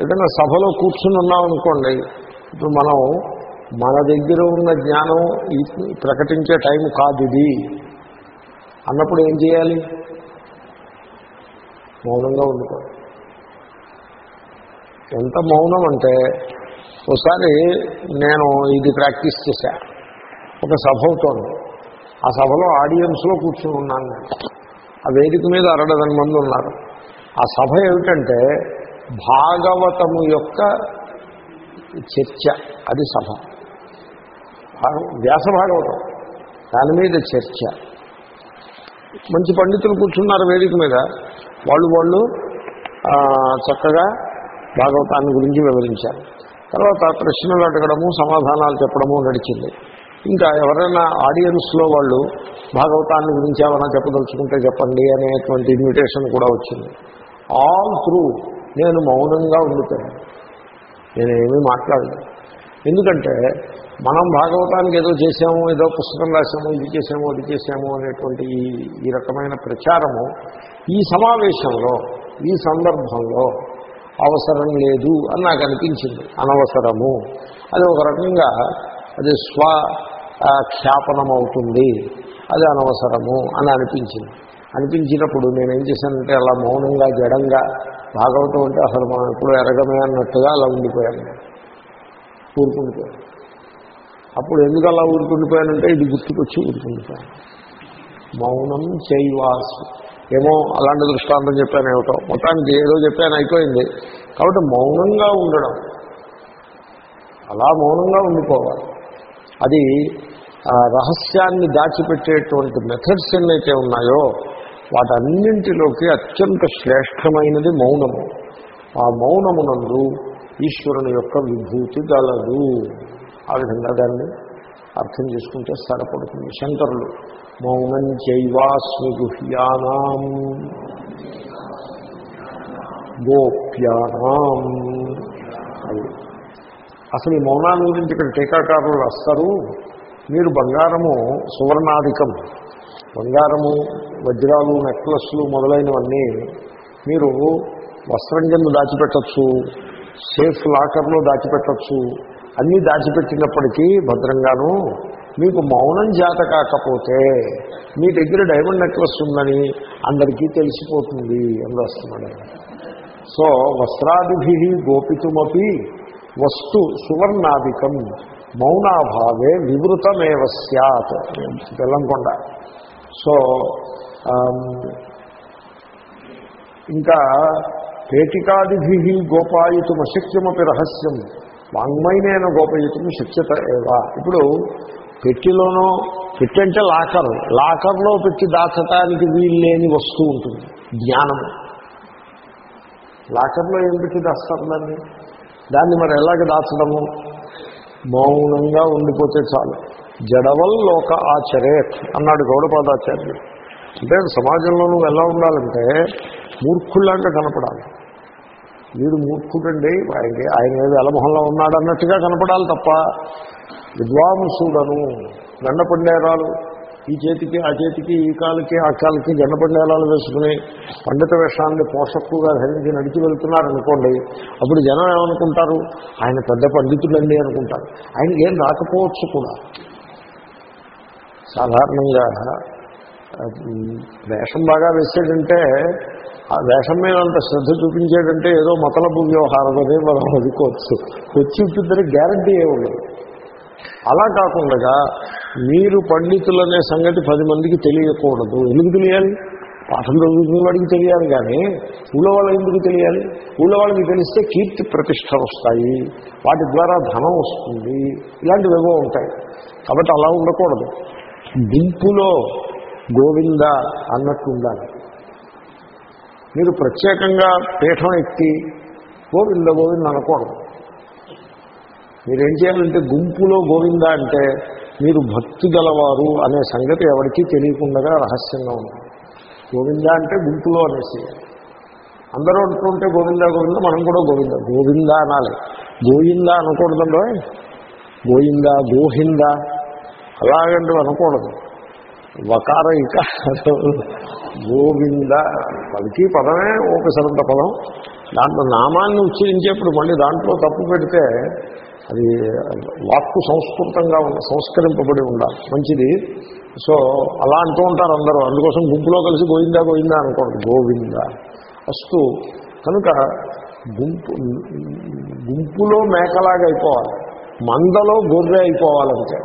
ఏదైనా సభలో కూర్చుని ఉన్నామనుకోండి ఇప్పుడు మనం మన దగ్గర ఉన్న జ్ఞానం ప్రకటించే టైం కాదు ఇది. అన్నప్పుడు ఏం చేయాలి? మౌనంగా ఉండిపోవాలి ఎంత మౌనం అంటే ఒకసారి నేను ఇది ప్రాక్టీస్ చేశా. ఒక సభ అవుతోంది. ఆ సభలో ఆడియన్స్లో కూర్చుని ఉన్నాను నేను. ఆ వేదిక మీద అరడదని మంది ఉన్నారు. ఆ సభ ఏమిటంటే భాగవతము యొక్క చర్చ. అది సభ. వ్యాస భాగవతం. దాని మీద చర్చ. మంచి పండితులు కూర్చున్నారు వేదిక మీద. వాళ్ళు వాళ్ళు చక్కగా భాగవతాన్ని గురించి వివరించారు. తర్వాత ప్రశ్నలు అడగడము సమాధానాలు చెప్పడము నడిచింది. ఇంకా ఎవరైనా ఆడియన్స్లో వాళ్ళు భాగవతాన్ని గురించి ఏమైనా చెప్పదలుచుకుంటే చెప్పండి అనేటువంటి ఇన్విటేషన్ కూడా వచ్చింది. ఆల్ త్రూ నేను మౌనంగా ఉండిపోయాను. నేనేమీ మాట్లాడలేదు. ఎందుకంటే మనం భాగవతానికి ఏదో చేసాము ఏదో పుస్తకం రాసాము ఇది చేసాము అది చేసాము అనేటువంటి ఈ ఈ రకమైన ప్రచారము ఈ సమావేశంలో ఈ సందర్భంలో అవసరం లేదు అని నాకు అనిపించింది. అనవసరము. అది ఒక రకంగా అది స్వ క్షాపనం అవుతుంది అది అనవసరము అని అనిపించింది. అనిపించినప్పుడు నేనేం చేశానంటే అలా మౌనంగా జడంగా భాగవతం అంటే అసలు మనం ఎప్పుడు ఎరగమే అన్నట్టుగా అలా ఉండిపోయాను. నేను. అప్పుడు ఎందుకు అలా ఊరుకుండిపోయానంటే ఇది గుర్తుకొచ్చి ఊరుకుండిపోయాను. మౌనం చైవాసు ఏమో అలాంటి దృష్టాంతం చెప్పాను ఏమిటో. మొత్తానికి ఏదో చెప్పాను అయిపోయింది. కాబట్టి మౌనంగా ఉండడం. అలా మౌనంగా ఉండిపోవాలి. అది ఆ రహస్యాన్ని దాచిపెట్టేటువంటి మెథడ్స్ ఎన్నైతే ఉన్నాయో వాటన్నింటిలోకి అత్యంత శ్రేష్టమైనది మౌనము. ఆ మౌనమునందు ఈశ్వరుని యొక్క విభూతి గలదు. ఆ విధంగా దాన్ని అర్థం చేసుకుంటే సరిపడుతుంది. శంకరులు మౌనం చైవాస్మి గుహ్యానాం గోప్యానాం. అది అసలు ఈ మౌనాన్ని గురించి ఇక్కడ టీకాకారులు వస్తారు మీరు బంగారము సువర్ణాధికం బంగారము వజ్రాలు నెక్లెస్లు మొదలైనవన్నీ మీరు వస్త్రం కింద దాచిపెట్టచ్చు సేఫ్ లాకర్లో దాచిపెట్టచ్చు అన్నీ దాచిపెట్టినప్పటికీ భద్రంగాను మీకు మౌనం జాత కాకపోతే మీ దగ్గర డైమండ్ నెక్లెస్ ఉందని అందరికీ తెలిసిపోతుంది అని రాస్తున్నాడు. సో వస్త్రాదిభి గోపితుమపి వస్తు సువర్ణాధికం మౌనాభావే వివృతమేవ సత్ బెల్లంకొండ సో ఇంకా పేటికాదిభి గోపాయితుమశక్యమపి రహస్యం. వాంగ్మైనైన గోపయుతం శక్యత ఏవా? ఇప్పుడు పెట్టిలోనో పెట్టి అంటే లాకర్. లాకర్లో పెట్టి దాచటానికి వీలు లేని వస్తువు ఉంటుంది. జ్ఞానము లాకర్లో ఏం పెట్టి దాస్తారు దాన్ని? దాన్ని మరి ఎలాగ దాచడము? మౌనంగా ఉండిపోతే చాలు. జడవల్ లోక ఆచరేత్ అన్నాడు గౌడపాదాచార్యుడు. అంటే సమాజంలో నువ్వు ఎలా ఉండాలంటే మూర్ఖుల్లాగా కనపడాలి. వీడు మూర్ఖుడండి ఆయన ఆయన ఏదో ఎలమొహంలో ఉన్నాడు అన్నట్టుగా కనపడాలి తప్ప విద్వాంసుడను గండపండేరాలు ఈ చేతికి ఆ చేతికి ఈ కాలుకి ఆ కాలుకి గండపండేరాలు వేసుకుని పండిత వేషాన్ని పోషక్కుగా ధరించి నడిచి వెళ్తున్నారనుకోండి అప్పుడు జనం ఏమనుకుంటారు? ఆయన పెద్ద పండితుడండి అనుకుంటారు. ఆయన ఏం రాకపోవచ్చు కూడా. సాధారణంగా వేషం బాగా వేసాడంటే ఆ వేషం మీద అంత శ్రద్ధ చూపించాడంటే ఏదో మతలబు వ్యవహారం అదే మనం అనుకోవచ్చు. వచ్చి ఇద్దరు గ్యారంటీ ఏ ఉండదు. అలా కాకుండా మీరు పండితులనే సంగతి పది మందికి తెలియకూడదు. ఎందుకు తెలియాలి? పాఠం చదువుకునే వాడికి తెలియాలి కానీ ఊళ్ళో వాళ్ళకి ఎందుకు తెలియాలి? ఊళ్ళో వాళ్ళకి తెలిస్తే కీర్తి ప్రతిష్ట వస్తాయి. వాటి ద్వారా ధనం వస్తుంది. ఇలాంటివి ఏవో ఉంటాయి. కాబట్టి అలా ఉండకూడదు. గుంపులో గోవింద అన్నట్టు ఉండాలి. మీరు ప్రత్యేకంగా పీఠం ఎక్కి గోవింద గోవింద అనకూడదు. మీరేం చేయాలంటే గుంపులో గోవింద అంటే మీరు భక్తి గలవారు అనే సంగతి ఎవరికీ తెలియకుండా రహస్యంగా ఉంది గోవింద అంటే గుంపులో అనేసి. అందరూ అంటుంటే గోవింద గోవింద మనం కూడా గోవింద. గోవింద అనాలి. గోవింద అనకూడదండో గోవింద గోహింద అలాగంటూ అనకూడదు. వకార ఇక గోవింద పలికి పదమే ఓపెసరంత పదం. దాంట్లో నామాన్ని ఉచ్చరించేప్పుడు మళ్ళీ దాంట్లో తప్పు పెడితే అది వాక్కు సంస్కృతంగా ఉన్న సంస్కరింపబడి ఉండాలి. మంచిది. సో అలా అంటూ ఉంటారు అందరూ. అందుకోసం గుంపులో కలిసి గోవిందా గోవిందా అనుకోండి. గోవింద. అస్తు. కనుక గుంపు గుంపులో మేకలాగా అయిపోవాలి మందలో గొర్రె అయిపోవాలంటే.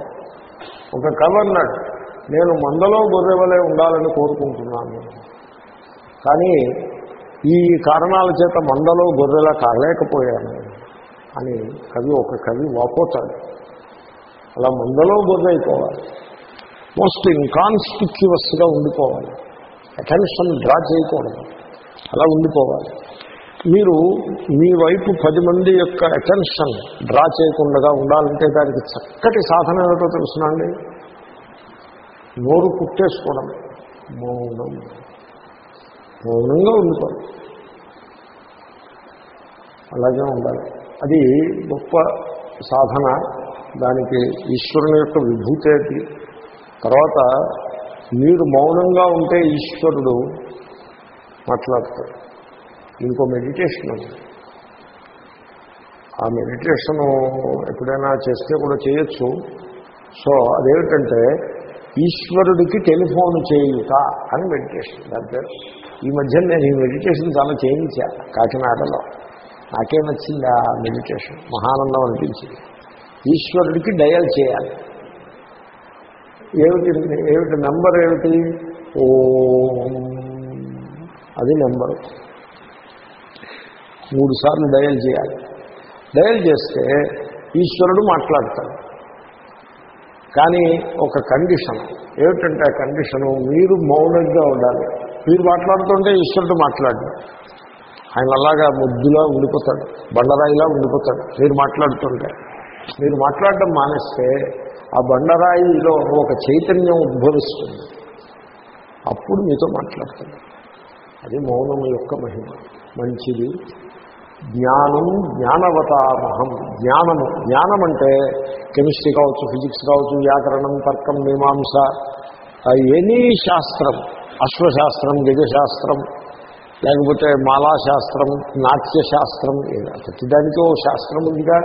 ఒక కవి అన్నాడు నేను మందలో గొర్రెవలే ఉండాలని కోరుకుంటున్నాను. కానీ ఈ కారణాల చేత మందలో గొర్రెలా కాలేకపోయాను అని కవి ఒక కవి వాపోతాడు. అలా మందలో గొర్రె అయిపోవాలి. మోస్ట్ ఇన్కాన్స్పిక్యువస్గా ఉండిపోవాలి. అటెన్షన్ డ్రా చేయకూడదు. అలా ఉండిపోవాలి. మీరు మీ వైపు పది మంది యొక్క అటెన్షన్ డ్రా చేయకుండా ఉండాలంటే దానికి చక్కటి సాధన ఏమిటో తెలుసునండి నోరు కుట్టేసుకోవడం. మౌనం. మౌనంగా ఉండిపోవాలి అలాగే ఉండాలి. అది గొప్ప సాధన. దానికి ఈశ్వరుని యొక్క విభూతి అది. తర్వాత మీరు మౌనంగా ఉంటే ఈశ్వరుడు మాట్లాడతాడు. ఇంకో మెడిటేషన్ ఆ మెడిటేషను ఎప్పుడైనా చేస్తే కూడా చేయొచ్చు. సో అదేమిటంటే ఈశ్వరుడికి టెలిఫోన్ చేయుట అని మెడిటేషన్ దాని పేరు. ఈ మధ్య నేను ఈ మెడిటేషన్ చాలా చేయించా కాకినాడలో. నాకే నచ్చింది ఆ మెడిటేషన్ మహానందం అనిపించింది. ఈశ్వరుడికి డయల్ చేయాలి. ఏమిటి ఏమిటి నెంబర్ ఏమిటి? ఓ. అది నెంబరు. మూడు సార్లు డయల్ చేయాలి. డయల్ చేస్తే ఈశ్వరుడు మాట్లాడతాడు. కానీ ఒక కండిషన్. ఏమిటంటే ఆ కండిషను మీరు మౌనంగా ఉండాలి. మీరు మాట్లాడుతుంటే ఈశ్వరుడు మాట్లాడు. ఆయన అలాగా ముద్దులా ఉండిపోతాడు బండరాయిలా ఉండిపోతాడు మీరు మాట్లాడుతుంటే. మీరు మాట్లాడడం మానేస్తే ఆ బండరాయిలో ఒక చైతన్యం ఉద్భవిస్తుంది. అప్పుడు మీతో మాట్లాడతాడు అది మౌనం యొక్క మహిమ. మంచిది. జ్ఞానం జ్ఞానవతామహం. జ్ఞానము జ్ఞానం అంటే కెమిస్ట్రీ కావచ్చు ఫిజిక్స్ కావచ్చు వ్యాకరణం తర్కం మీమాంస ఎనీ శాస్త్రం అశ్వశాస్త్రం గజశాస్త్రం లేకపోతే మాలాశాస్త్రం నాట్యశాస్త్రం ప్రతిదానికి ఓ శాస్త్రం ఉందిగా.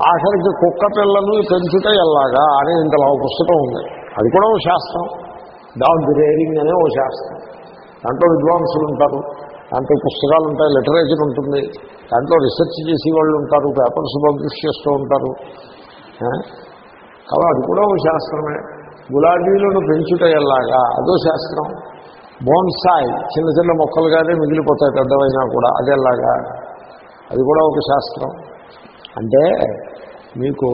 ఆఖరికి కుక్క పిల్లలు పెంచుట ఎలాగా అనే ఇంతలో పుస్తకం ఉంది. అది కూడా ఓ శాస్త్రం. డాగ్ రేరింగ్ అనే ఓ శాస్త్రం. దాంట్లో విద్వాంసులు ఉంటారు. దాంట్లో పుస్తకాలు ఉంటాయి లిటరేచర్ ఉంటుంది. దాంట్లో రీసెర్చ్ చేసే వాళ్ళు ఉంటారు పేపర్స్ పబ్లిష్ చేస్తూ ఉంటారు. కాబట్టి అది కూడా ఒక శాస్త్రమే. గులాబీలను పెంచుట ఎలాగా అదో శాస్త్రం. బోన్సాయ్ చిన్న చిన్న మొక్కలుగానే మిగిలిపోతాయి పెద్దవైనా కూడా అదేలాగా అది కూడా ఒక శాస్త్రం. అంటే మీకు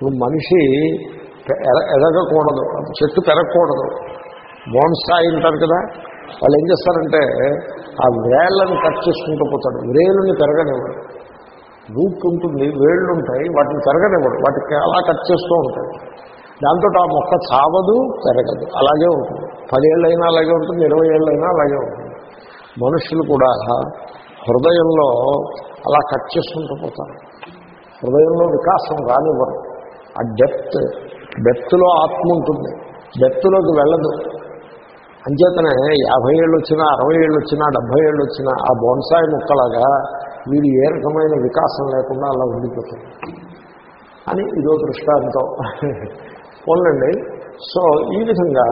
నువ్వు మనిషి ఎదగకూడదు చెట్టు పెరగకూడదు. బోన్సాయి అంటారు కదా వాళ్ళు ఏం చేస్తారంటే ఆ వేళ్ళని కట్ చేసుకుంటూ పోతాడు. వేలుని పెరగనివ్వడు. రూట్ ఉంటుంది వేళ్ళు ఉంటాయి వాటిని పెరగనివ్వడు. వాటికి అలా కట్ చేస్తూ ఉంటాయి దాంతో ఆ మొక్క చావదు పెరగదు. అలాగే ఉంటుంది. పదేళ్ళైనా అలాగే ఉంటుంది ఇరవై ఏళ్ళైనా అలాగే ఉంటుంది. మనుషులు కూడా హృదయంలో అలా కట్ చేసుకుంటూ పోతారు. హృదయంలో వికాసం రానివ్వరు. ఆ డెప్త్ డెప్త్లో ఆత్మ ఉంటుంది. డెప్త్లోకి వెళ్ళదు. అంచేతనే యాభై ఏళ్ళు వచ్చినా అరవై ఏళ్ళు వచ్చినా డెబ్భై ఏళ్ళు వచ్చినా ఆ బోన్సాయి ముక్కలాగా వీడు ఏ రకమైన వికాసం లేకుండా అలా ఉండిపోతుంది. అని ఇదో దృష్టాంతం. పోలండి సో ఈ విధంగా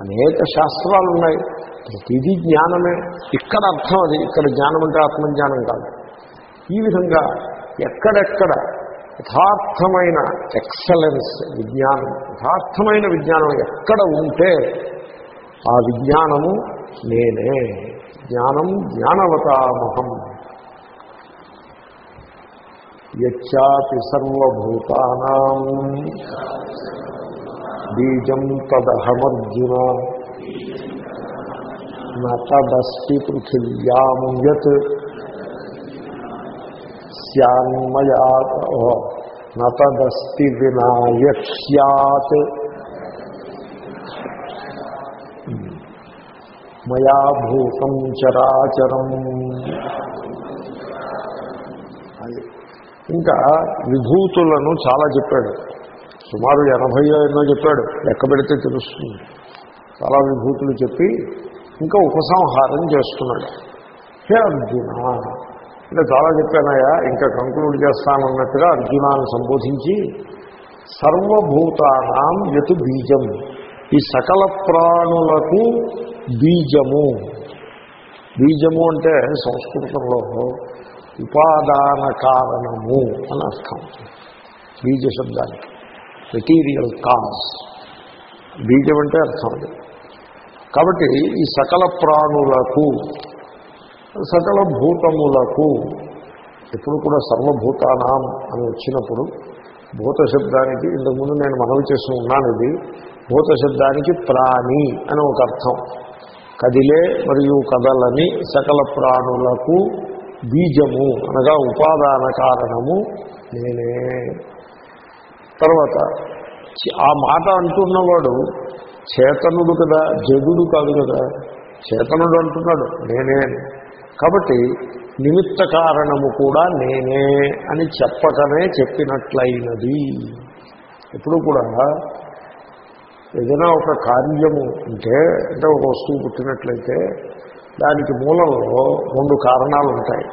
అనేక శాస్త్రాలు ఉన్నాయి ప్రతిదీ జ్ఞానమే. ఇక్కడ అర్థం అది. ఇక్కడ జ్ఞానం అంటే ఆత్మజ్ఞానం కాదు. ఈ విధంగా ఎక్కడెక్కడ యథార్థమైన ఎక్సలెన్స్ విజ్ఞానం యథార్థమైన విజ్ఞానం ఎక్కడ ఉంటే ఆ విజ్ఞానము నేనే. జ్ఞానం జ్ఞానవతామహం. యచ్చాపి సర్వభూతానాం. బీజం తదహమర్జున. నదస్తి పృథివ్యాం యత్. స్యాన్మయా నదస్తి వినాయక్ సత్ మయా భూతం చరాచరం. అది. ఇంకా విభూతులను చాలా చెప్పాడు. సుమారు ఎనభై ఎన్నో చెప్పాడు. లెక్క పెడితే తెలుస్తుంది. చాలా విభూతులు చెప్పి ఇంకా ఉపసంహారం చేస్తున్నాడు. హే అర్జున! అంటే చాలా చెప్పానయ్యా ఇంకా కంక్లూడ్ చేస్తానన్నట్టుగా అర్జునాన్ని సంబోధించి సర్వభూతానాం యతు బీజం. ఈ సకల ప్రాణులకు బీజము. బీజము అంటే సంస్కృతంలో ఉపాదాన కారణము అని అర్థం. బీజ శబ్దానికి. మెటీరియల్ కాజ్ బీజం అంటే అర్థం అది. కాబట్టి ఈ సకల ప్రాణులకు సకల భూతములకు ఎప్పుడు కూడా సర్వభూతానాం అని వచ్చినప్పుడు భూత శబ్దానికి ఇంతకుముందు నేను మనవి చేసి ఉన్నాను ఇది. భూత శబ్దానికి ప్రాణి అని ఒక అర్థం. కదిలే మరియు కదలని సకల ప్రాణులకు బీజము అనగా ఉపాదాన కారణము నేనే. తర్వాత ఆ మాట అంటున్నవాడు చేతనుడు కదా జగుడు కాదు కదా చేతనుడు అంటున్నాడు నేనే కాబట్టి నిమిత్త కారణము కూడా నేనే అని చెప్పకనే చెప్పినట్లయినది. ఎప్పుడు కూడా ఏదైనా ఒక కార్యము ఉంటే అంటే ఒక వస్తువు పుట్టినట్లయితే దానికి మూలంలో రెండు కారణాలు ఉంటాయి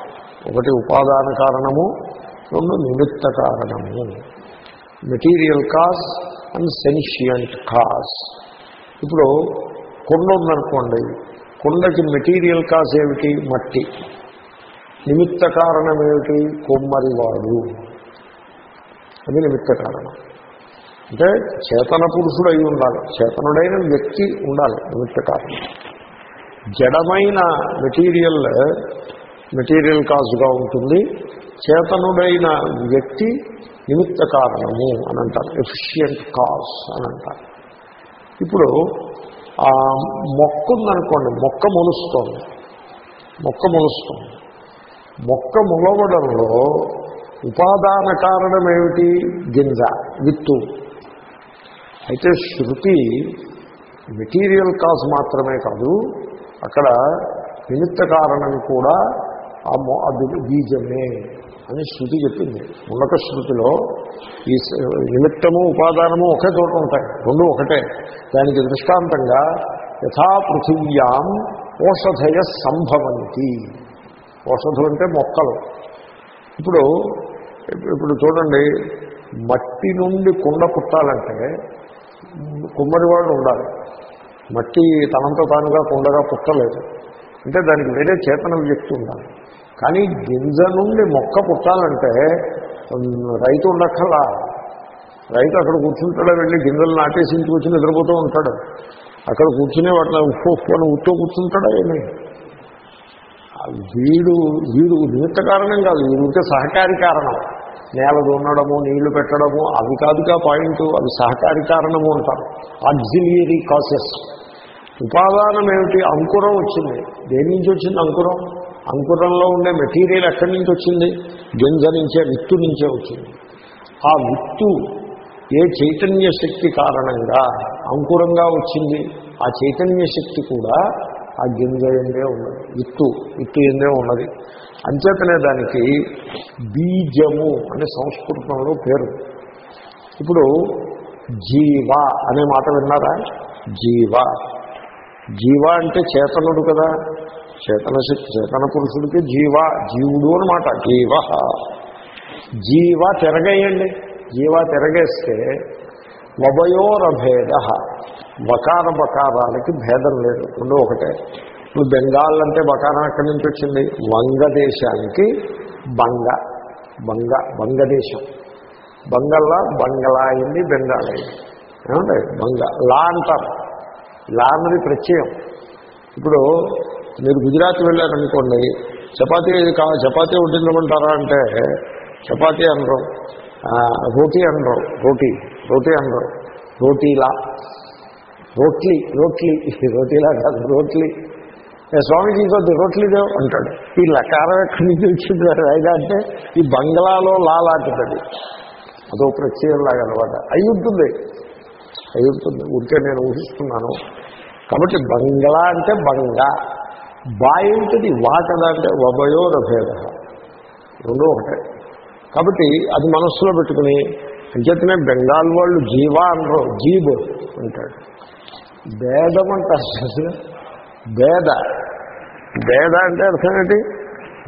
ఒకటి ఉపాదాన కారణము రెండు నిమిత్త కారణము. Material cause and sentient cause ఇప్పుడు కొండ ఉందనుకోండి కొండకి మెటీరియల్ కాజ్ ఏమిటి? మట్టి. నిమిత్త కారణం ఏమిటి? కొమ్మరివాడు అది నిమిత్త కారణం. అంటే చేతన పురుషుడు అయి ఉండాలి. చేతనుడైన వ్యక్తి ఉండాలి. నిమిత్త కారణం. జడమైన మెటీరియల్ మెటీరియల్ కాజుగా ఉంటుంది. చేతనుడైన వ్యక్తి నిమిత్త కారణము అని అంటారు. ఎఫిషియంట్ కాజ్ అని అంటారు. ఇప్పుడు ఆ మొక్క ఉందనుకోండి మొక్క మొలుస్తోంది. మొక్క మొలుస్తోంది. మొక్క మొలవడంలో ఉపాదాన కారణం ఏమిటి గింజ విత్తు. అయితే శృతి మెటీరియల్ కాజ్ మాత్రమే కాదు అక్కడ నిమిత్త కారణం కూడా ఆ మో బీజమే అని శృతి చెప్పింది. ఉన్నత శృతిలో ఈ నిమిత్తము ఉపాదానము ఒకే చోట ఉంటాయి. రెండు ఒకటే. దానికి దృష్టాంతంగా యథా పృథివ్యాం ఓషధయ సంభవంతి. ఓషధులు అంటే మొక్కలు. ఇప్పుడు ఇప్పుడు చూడండి మట్టి నుండి కుండ పుట్టాలంటే కుమ్మరి వాళ్ళు ఉండాలి. మట్టి తనంత తానుగా కుండగా పుట్టలేదు. అంటే దానికి వేరే చేతన వ్యక్తి ఉండాలి. కానీ గింజ నుండి మొక్క పుట్టాలంటే రైతు ఉండక్కలా రైతు అక్కడ కూర్చుంటాడో వెళ్ళి గింజలు నాటేసి ఇంటికి వచ్చి నిద్రపోతూ ఉంటాడు. అక్కడ కూర్చునే వాటిని ఉప్పు ఉప్పు అని ఉత్తు కూర్చుంటాడా ఏమి? వీడు వీడు నిమిత్త కారణం కాదు వీడికి సహకారి కారణం. నేల దున్నడము నీళ్ళు పెట్టడము అవి కాదుగా పాయింట్ అవి సహకారి కారణము అంటారు. ఆక్సిలియరీ కాసెస్ ఉపాదానం ఏమిటి? అంకురం వచ్చింది. దేని నుంచి వచ్చింది అంకురం? అంకురంలో ఉండే మెటీరియల్ ఎక్కడి నుంచి వచ్చింది? గింజ నుంచే విత్తు నుంచే వచ్చింది. ఆ విత్తు ఏ చైతన్య శక్తి కారణంగా అంకురంగా వచ్చింది? ఆ చైతన్య శక్తి కూడా ఆ గింజ ఎందే ఉన్నది. విత్తు విత్తు ఎందే ఉన్నది. అంచేతనే దానికి బీజము అనే సంస్కృతంలో పేరు. ఇప్పుడు జీవ అనే మాట విన్నారా? జీవ. జీవ అంటే చేతనుడు కదా. చేతన శక్తి చేతన పురుషుడికి జీవ జీవుడు అనమాట జీవ. జీవ తిరగేయండి. జీవ తిరగేస్తే వభయోరభేద బకార బకారాలకి భేదం లేదు. రెండు ఒకటే. ఇప్పుడు బెంగాల్ అంటే బకారం అక్కడి నుంచి వచ్చింది? వంగదేశానికి బంగ. బంగ బంగదేశం బంగల్లా బంగళా అయింది బెంగాల్ అయింది. ఏమంటే బంగ. లా అంటారు. లా అన్నది ప్రత్యయం. ఇప్పుడు మీరు గుజరాత్ వెళ్ళారనుకోండి చపాతీ కా చపాతీ వడ్డించమంటారా అంటే చపాతీ అనరు. రోటీ అనరు. రోటీ రోటీ అనరు. రోటీలా. రోట్లీ రోట్లీ. రోటీలా కాదు రోట్లీ. ఏ స్వామిజీ కొద్ది అంటాడు ఈ లకారం ఎక్కడి నుంచి వచ్చింది మరి అంటే ఈ బంగ్లాలో లా అదో ప్రత్యయం లాగా అనమాట అయి ఉంటుంది. అయి ఉంటుంది. ఉంటే నేను ఊహిస్తున్నాను. కాబట్టి బంగ్లా అంటే బంగా బా ఏంటిది వా కదా అంటే వభయోరభేద రెండో ఒకటే. కాబట్టి అది మనస్సులో పెట్టుకుని అంచేతనే బెంగాల్ వాళ్ళు జీవా అనరు జీబ్ అంటాడు భేదం అంటారు. వేద. వేద అంటే అర్థం ఏంటి?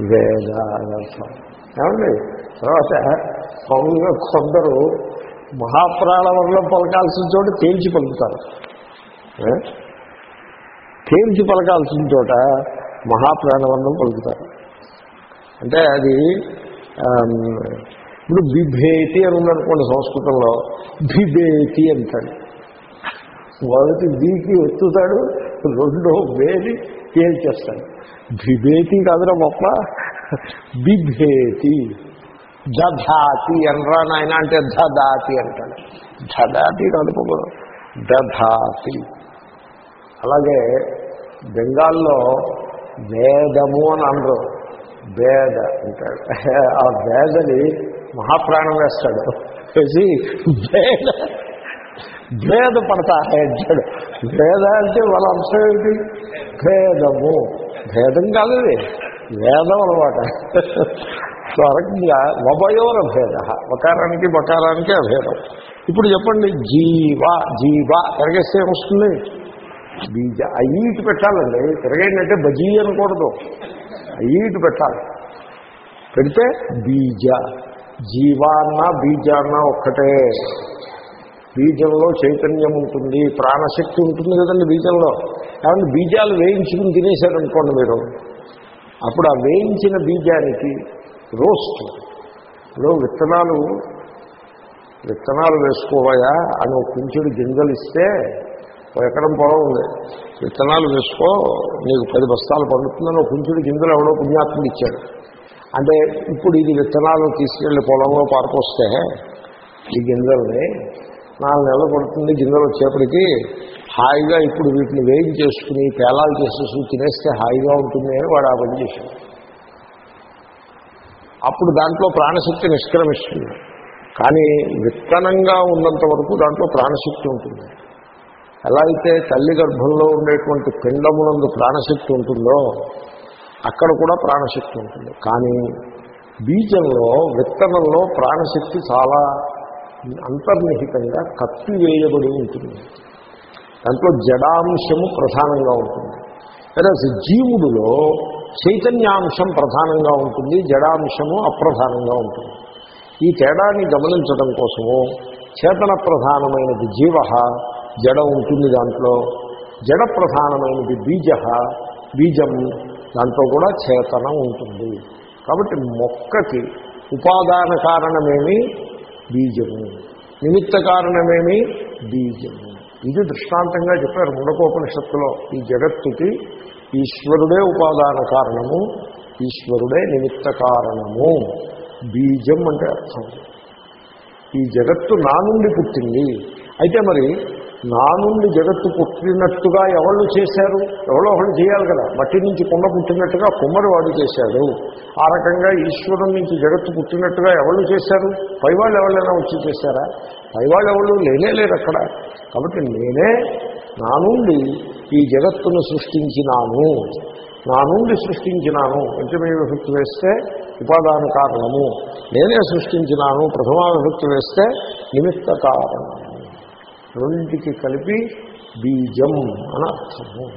వేద అని అర్థం. ఏమండి? తర్వాత మామూలుగా కొందరు మహాప్రాణంలో పలకాల్సిన చోట తేల్చి పలుకుతారు. తేల్చి పలకాల్సిన చోట మహాప్రాణవర్ణం పలుకుతారు. అంటే అది ఇప్పుడు బిభేతి అని ఉందనుకోండి సంస్కృతంలో. బిభేతి అంటాడు. వాళ్ళకి బీకి ఎత్తుతాడు రెండో వేది తేల్చేస్తాడు. బిభేతి కాదురా గొప్ప. బిభేతి. దధాతి అనరా నాయన అంటే దదాతి అంటాడు. దదాతి కాదు దధాతి. అలాగే బెంగాల్లో వేదము అని అనరు. వేద అంటాడు. ఆ వేదని మహాప్రాణం వేస్తాడు. వేసి వేద భేద పడతా అంటాడు. భేద అంటే వాళ్ళ అంశం ఏంటి భేదము. భేదం కాదు భేదం వేదం అనమాట సో ఆ రకంగా వభయోర భేద. వకారానికి బకారానికి అభేదం. ఇప్పుడు చెప్పండి జీవ జీవ తిరగేస్తే ఏమొస్తుంది? బీజ. అయ్యిటి పెట్టాలండి. తిరగేంటంటే అంటే బజీ అనకూడదు. అయ్యిటి పెట్టాలి. పెడితే బీజ. జీవాన్న బీజాన్న ఒక్కటే. బీజంలో చైతన్యం ఉంటుంది ప్రాణశక్తి ఉంటుంది కదండి బీజంలో. కాబట్టి బీజాలు వేయించుకుని తినేశారనుకోండి మీరు. అప్పుడు ఆ వేయించిన బీజానికి రోస్ట్లో విత్తనాలు విత్తనాలు వేసుకోవాయా అని ఒక కుంచుడు గింజలు ఇస్తే ఎకరం పొలం ఉంది. విత్తనాలు వేసుకో నీకు పది బస్తాలు పండుతుందని ఒక కుంచుడు గింజలు ఎవడో పుణ్యాత్ముడు ఇచ్చాడు. అంటే ఇప్పుడు ఇది విత్తనాలు తీసుకెళ్ళి పొలంలో పారపోస్తే ఈ గింజల్ని నాలుగు నెలలు పడుతుంది గింజలు వచ్చేప్పటికి. హాయిగా ఇప్పుడు వీటిని వేడి చేసుకుని పేలాలు చేసేసి తినేస్తే హాయిగా ఉంటుంది అని వాడు ఆ పని చేశాడు. అప్పుడు దాంట్లో ప్రాణశక్తి నిష్క్రమిస్తుంది. కానీ విత్తనంగా ఉన్నంత వరకు దాంట్లో ప్రాణశక్తి ఉంటుంది. ఎలా అయితే తల్లి గర్భంలో ఉండేటువంటి పిండమునందు ప్రాణశక్తి ఉంటుందో అక్కడ కూడా ప్రాణశక్తి ఉంటుంది. కానీ బీజంలో విత్తనంలో ప్రాణశక్తి చాలా అంతర్నిహితంగా కప్పివేయబడి ఉంటుంది. దాంట్లో జడాంశము ప్రధానంగా ఉంటుంది. వెరస్ జీవుడిలో చైతన్యాంశం ప్రధానంగా ఉంటుంది జడాంశము అప్రధానంగా ఉంటుంది. ఈ తేడాన్ని గమనించడం కోసము చేతన ప్రధానమైనది జీవ జడ ఉంటుంది దాంట్లో. జడ ప్రధానమైనది బీజ బీజం దాంట్లో కూడా చేతనం ఉంటుంది. కాబట్టి మొక్కకి ఉపాదాన కారణమేమి? బీజము. నిమిత్త కారణమేమి? బీజము. ఇది దృష్టాంతంగా చెప్పారు ముండకోపనిషత్తులో ఈ జగత్తుకి ఈశ్వరుడే ఉపాదాన కారణము ఈశ్వరుడే నిమిత్త కారణము. బీజం అంటే అర్థం. ఈ జగత్తు నా నుండి పుట్టింది. అయితే మరి నా నుండి జగత్తు పుట్టినట్టుగా ఎవళ్ళు చేశారు? ఎవరో ఒకళ్ళు చేయాలి కదా. మట్టి నుంచి కుండ పుట్టినట్టుగా కుమ్మరి వాడు చేశాడు. ఆ రకంగా ఈశ్వరం నుంచి జగత్తు పుట్టినట్టుగా ఎవళ్ళు చేశారు? పైవాళ్ళు ఎవరైనా వచ్చి చేశారా? పైవాళ్ళు ఎవరు లేనే లేరు అక్కడ. కాబట్టి నేనే నా నుండి ఈ జగత్తును సృష్టించినాను. నా నుండి సృష్టించినాను. పంచమీ విభక్తి వేస్తే ఉపాదాన కారణము. నేనే సృష్టించినాను. ప్రథమా విభక్తి వేస్తే నిమిత్త కారణము. రెండింటికి కలిపి బీజం అని అర్థము.